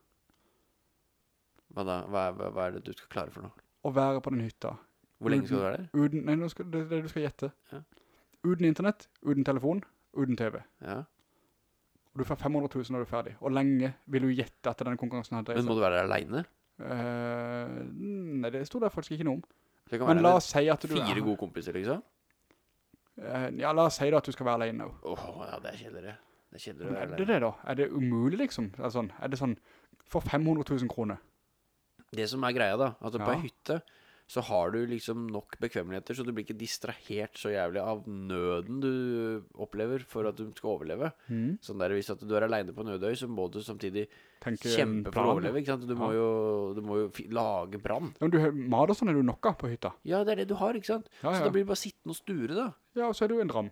S2: Hva da? Hva er, hva, er det du skal klare for noe?
S1: Å være på den hytta
S2: Hvor lenge skal du være der?
S1: Uden, nei, nå skal, det er det du skal gjette.
S2: Ja.
S1: Uden internett, uden telefon, uden TV.
S2: Ja.
S1: Og du får 500 000 når du er ferdig. Og lenge vil du gjette at denne konkurransen har
S2: Men må du være der alene?
S1: Uh, nei, det stod der faktisk ikke noe om. Men la oss si at du...
S2: fire gode kompiser, liksom.
S1: Uh, ja, la oss si da at du skal være alene.
S2: Åh, ja, det er kjedeligere. Det er kjedeligere å være
S1: det
S2: Er
S1: det da? Er det umulig liksom? Er det sånn, er det sånn for 500 000 kroner?
S2: Det som er greia da, at på
S1: Ja.
S2: en hytte, så har du liksom nok bekvemmeligheter, så du blir ikke distrahert så jævlig av nøden du opplever for at du skal overleve.
S1: Mm.
S2: Sånn der, hvis du er alene på nødøy, så må du samtidig
S1: Tenker
S2: kjempe for å overleve, ikke sant? Du må jo, du må jo lage brann.
S1: Ja, du, mat og sånn er du nok av på hytta.
S2: Ja, det er det du har, ikke sant?
S1: Ja,
S2: Så
S1: ja.
S2: da blir du bare sittende og sture da.
S1: Ja, og så er du en dram.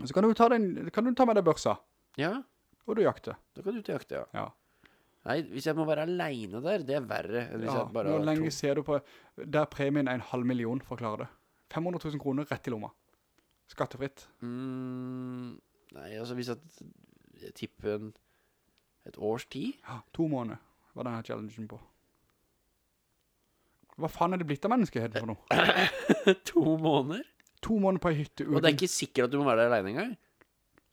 S1: Og så kan du ta, den, kan du ta med deg børsa,
S2: Ja,
S1: og du jakter.
S2: da kan du ut og jakte, ja.
S1: Ja.
S2: Nei, hvis jeg må være alene der, det er verre enn hvis
S1: ja.
S2: jeg bare
S1: Hvor lenge
S2: to.
S1: ser du på, der premien er en halv million for å klare det. 500 000 kroner rett i lomma. Skattefritt.
S2: Mm, nei, altså hvis jeg, jeg tipper en, et års tid,
S1: Ja, to måneder var denne challengen på. Hva faen er det blitt av menneskeheten for noe?
S2: to måneder,
S1: To måneder på en hytte uten...
S2: og det er ikke sikkert at du må være der alene engang.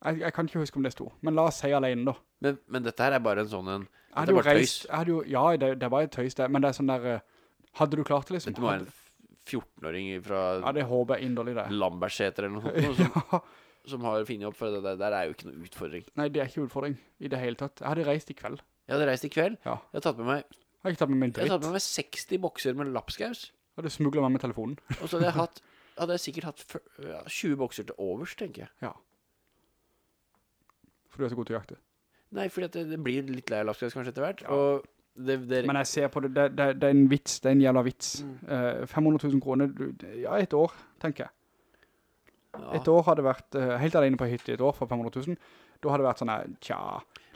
S1: Jeg, jeg kan ikke huske om det sto, men la oss si alene da.
S2: Men, men dette her er bare en sånn en,
S1: Jeg hadde jo reist, hadde jo, ja, det, det var et tøys det, men det er sånn der, eh, hadde du klart det liksom?
S2: Dette må være en 14-åring fra
S1: Ja, det håper jeg inderlig det.
S2: Lambertseter eller noe sånt, som,
S1: Ja,
S2: som har finnet opp, for det der, der er jo ikke noe utfordring.
S1: nei, det er ikke utfordring i det hele tatt. Jeg hadde reist i kveld.
S2: Jeg hadde reist i kveld,
S1: Ja.
S2: jeg hadde tatt med meg,
S1: Jeg har ikke tatt med min
S2: jeg hadde tatt med meg 60 bokser med lapskaus,
S1: Jeg hadde smuglet meg med telefonen.
S2: og så hadde jeg hatt, hadde jeg sikkert hatt 20 bokser til overs, tenker jeg.
S1: Ja. For du er så god til å jakte.
S2: Nei, fordi det, det blir litt lei av lapskaus kanskje etter hvert, og det, det,
S1: Men jeg ser på det, det, det, er en vits, det er en jævla vits.
S2: Mm.
S1: Uh, 500 000 kroner, ja, et år, tenker jeg.
S2: ja.
S1: Et år hadde vært uh, helt alene på hytte et år for 500 000. Da hadde det vært sånn, tja,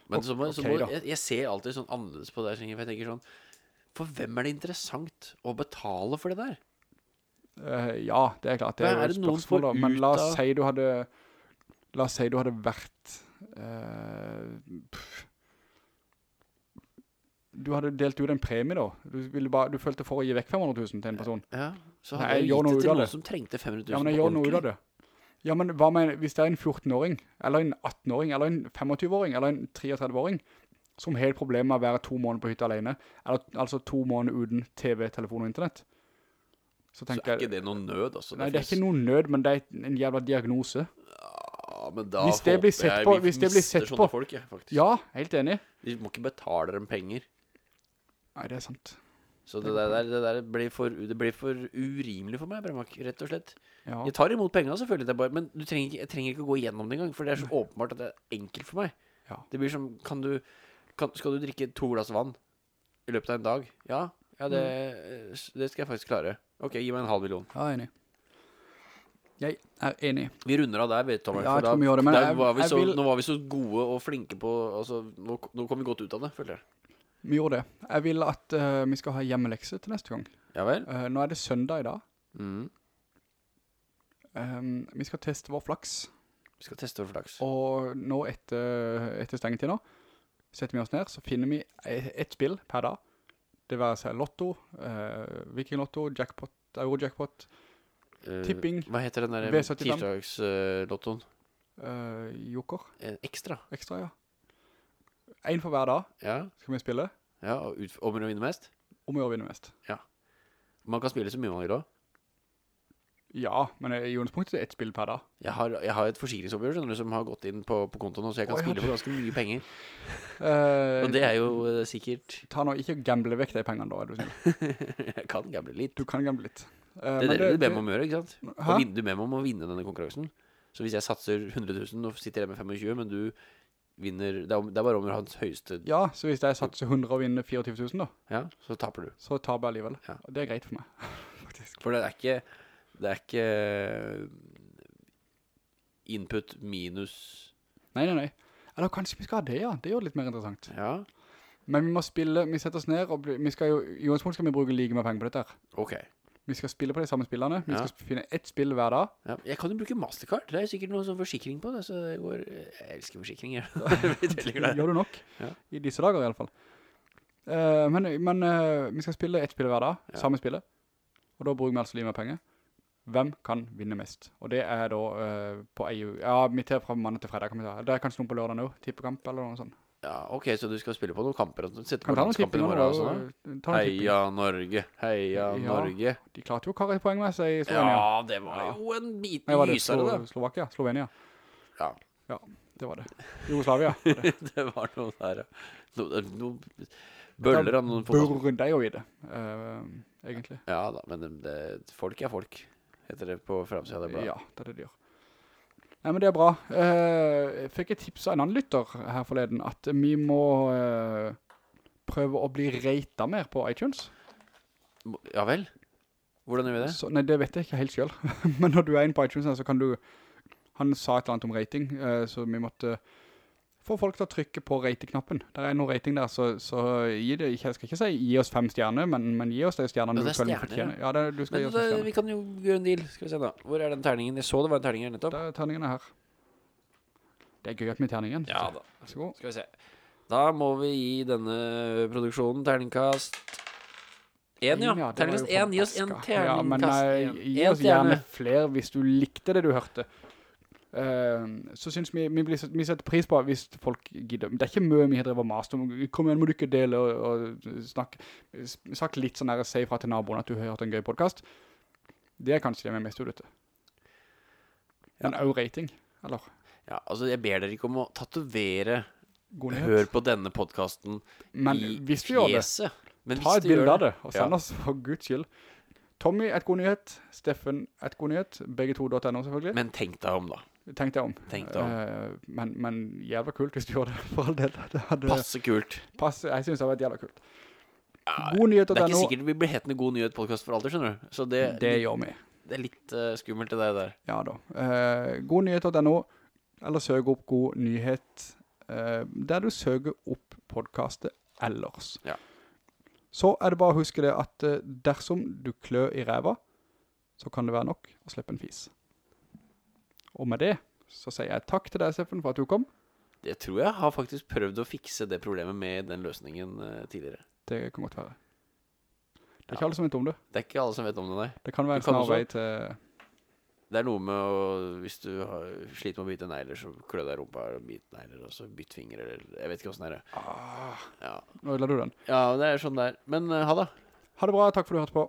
S2: Men så må, så
S1: Ok,
S2: må, jeg, jeg ser alltid sånn annerledes på det, for jeg tenker sånn, for hvem er det interessant å betale for det der?
S1: Uh, ja, det er klart, det
S2: er,
S1: er
S2: er
S1: jo et spørsmål da. Men la oss si du hadde, la oss si du hadde vært, du hadde delt ut en premie da. Du, bare, du følte for å gi vekk 500 000 til en person.
S2: Ja, så
S1: Nei,
S2: hadde jeg gitt det til noen som trengte 500 000
S1: Ja, men jeg gjør noe ut av det. Ja, men hva med, hvis det er en 14-åring, eller en 18-åring, eller en 25-åring, eller en 33-åring, som har problemet problem med å være to måneder på hytta alene, eller altså to måneder uten TV, telefon og internett, så
S2: Så er ikke det noen nød, altså.
S1: nei, det er ikke noen nød, men det er en jævla diagnose.
S2: Ja, men da
S1: Hvis det blir sett på-
S2: vi
S1: hvis det blir sett på-
S2: folk, jeg.
S1: Ja, helt enig.
S2: Vi må ikke betale dem penger.
S1: Nei, det er sant.
S2: Så det der, det der blir, for, det blir for urimelig for meg, Bremak, rett og slett.
S1: Ja.
S2: Jeg tar imot penger selvfølgelig, det bare, men du trenger ikke, jeg trenger ikke å gå igjennom det engang, for det er så åpenbart at det er enkelt for meg.
S1: Ja.
S2: Det blir som, kan du, kan, skal du drikke to glass vann i løpet av en dag? Ja, ja det, det skal jeg faktisk klare. Ok, gi meg en halv million.
S1: Ja, enig. Jeg er enig.
S2: Vi runder av der, vet Thomas.
S1: Ja, jeg tror vi gjør det, men jeg-
S2: var så,
S1: vil-
S2: Nå var vi så gode og flinke på altså, nå, nå kom vi godt ut av det, føler jeg.
S1: Vi gjorde det. Jeg vil at uh, vi skal ha hjemmelekse til neste gang.
S2: Ja vel?
S1: Uh, nå er det søndag i dag.
S2: Mm.
S1: Um, vi skal teste vår flaks.
S2: Vi skal teste vår flaks.
S1: Og nå etter, etter stengetid nå, setter vi oss ned, så finner vi e- ett spill per dag. Det være seg lotto, uh, vikinglotto, jackpot, eurojackpot,
S2: Eh,
S1: tipping,
S2: Hva heter den der
S1: V75.
S2: tirsdagslottoen?
S1: Uh, joker,
S2: Eh, ekstra.
S1: ekstra, ja. En for hver dag
S2: Ja,
S1: skal vi spille,
S2: ja og ut, om å vinne mest.
S1: om vi å vinne mest.
S2: Man kan spille så mye man vil da.
S1: Ja, men i utgangspunktet er det ett spill per dag.
S2: Jeg har, jeg har et forsikringsoppgjør skjønner du, som har gått inn på, på kontoen så jeg kan
S1: oh, ja,
S2: spille for ganske mye penger.
S1: Uh,
S2: Og det er jo uh, sikkert
S1: Ta nå ikke gamble vekk de pengene da, er du snill.
S2: Jeg kan gamble litt.
S1: Du kan gamble litt. Eh,
S2: Det er det du ber meg om å gjøre, ikke sant? Du ber meg om å vinne denne konkurransen. Så hvis jeg satser 100 000 og sitter jeg med 25, men du vinner Det er, det er bare om har hans høyeste
S1: Ja, så hvis jeg satser 100 og vinner 24 000 da,
S2: Ja, så taper du.
S1: så taper jeg alligevel.
S2: Ja.
S1: Det er greit for meg, faktisk.
S2: For det er ikke Det er ikke input minus
S1: Nei, nei, nei. Eller kanskje vi skal ha det, ja. Det gjør det litt mer interessant.
S2: Ja,
S1: Men vi må spille, vi setter oss ned, og vi skal jo, i utgangspunktet skal vi bruke like med penger på dette her.
S2: ok.
S1: Vi skal spille på de samme spillene. Vi
S2: Ja.
S1: skal finne ett spill hver dag.
S2: Ja, jeg kan jo bruke Mastercard. Det er sikkert noe sånn forsikring på det. Så det går Jeg elsker forsikringer.
S1: Gjør du nok?
S2: Ja.
S1: I disse dager i alle fall. Uh, men men uh, vi skal spille ett spill hver dag, samme spillet. Og da bruker vi altså lige med penger. Hvem kan vinne mest? Og det er da uh, på EU. Ja, midt her fra mandag til fredag kan vi ta. Det er kanskje noen på lørdag nå, tippekamp eller noe sånt.
S2: Ja, ok, så du skal spille på noen kamper sette på landskampen i morgen
S1: og- noen tipping.
S2: Heia Norge, heia
S1: Ja.
S2: Norge.
S1: De klarte jo å karre poeng med seg i Slovenia.
S2: Ja, det var
S1: Ja.
S2: jo en bit
S1: Nei, var det Slo
S2: da.
S1: Slovakia? Slovenia?
S2: Ja,
S1: Det var det. Jugoslavia. var det.
S2: det var noe der, ja. Noe, noe bøller av noen fotball.
S1: Burde jo i det. uh, egentlig.
S2: Ja da, men det, folk er folk, heter det på fremsiden.
S1: Ja, det er det de gjør. Nei, men det er bra. Eh, jeg fikk et tips av en annen lytter her forleden, at vi må eh, prøve å bli ratet mer på iTunes.
S2: Ja vel? Hvordan gjør vi det?
S1: Så, nei, det vet jeg ikke helt selv. men når du er inne på iTunes, så kan du... Han sa et eller annet om rating, eh, så vi måtte få folk til å trykke på rate-knappen. Der er noe rating der, så, så gi det, jeg skal ikke si gi oss fem stjerner, men, men gi oss de stjernene du
S2: det er
S1: føler
S2: stjerner,
S1: fortjener. Ja, det, du skal gi oss
S2: fem
S1: stjerner
S2: vi kan jo gjøre en deal, skal vi se da. Hvor er den terningen? Jeg så det var en terning her nettopp.
S1: Da er terningene her. Det er gøy at er terningen.
S2: Ja da. Skal vi se. Da må vi gi denne produksjonen terningkast En, ja.
S1: det
S2: Terningkast
S1: en.
S2: 1. Gi oss en
S1: terningkast. Ja, men eh,
S2: 1.
S1: gi oss gjerne flere hvis du likte det du hørte. Så synes vi, vi, blir, vi setter pris på hvis folk gidder. Det er ikke mye vi har drevet mast om. Kom igjen, må du ikke dele og, og snakke. Sagt litt sånn der, si fra til naboen at du har hørt en gøy podcast. Det er kanskje det vi er mest ut Men også rating, eller?
S2: Ja, altså jeg ber dere ikke om å tatovere. Hør på denne podcasten
S1: Men
S2: i
S1: hvis vi gjør det,
S2: fjeset. Men
S1: ta et bilde av det, og send
S2: Ja.
S1: oss for Guds skyld. Tommy, et god nyhet. Steffen, et god nyhet. Begge to.no selvfølgelig.
S2: Men tenk deg om da.
S1: Tenk deg om.
S2: Tenk deg om.
S1: Uh, men, men jævla kult hvis du gjorde det, for all del. Det hadde
S2: Passe kult.
S1: passe, jeg synes det var jævla kult.
S2: Ja,
S1: God nyhet
S2: det er ikke sikkert vi blir hetende god nyhet podcast for alltid, skjønner du. Så det,
S1: Det
S2: det,
S1: gjør vi.
S2: er litt uh, skummelt det der.
S1: Ja da. Uh, godnyhet.no, eller søk opp god nyhet, uh, der du søker opp podcastet ellers.
S2: Ja.
S1: Så er det bare å huske det at dersom du klør i ræva, så kan det være nok å slippe en fis. Og med det, så sier jeg takk til deg, Steffen, for at du kom.
S2: Jeg tror jeg har faktisk prøvd å fikse det problemet med den løsningen eh, tidligere.
S1: Det kan godt være. Det er
S2: Ja.
S1: ikke alle som vet om det.
S2: Det er ikke alle som vet om det, nei.
S1: Det kan være en snar vei til...
S2: Det er noe med å, hvis du har, sliter med å bytte negler, så klø deg rumpa og byt negler, og så bytt finger, eller jeg vet ikke hvordan det er.
S1: Ah,
S2: Ja,
S1: nå ødela du den.
S2: ja det er sånn der. Men uh, ha det.
S1: Ha det bra, takk for at du hørte på.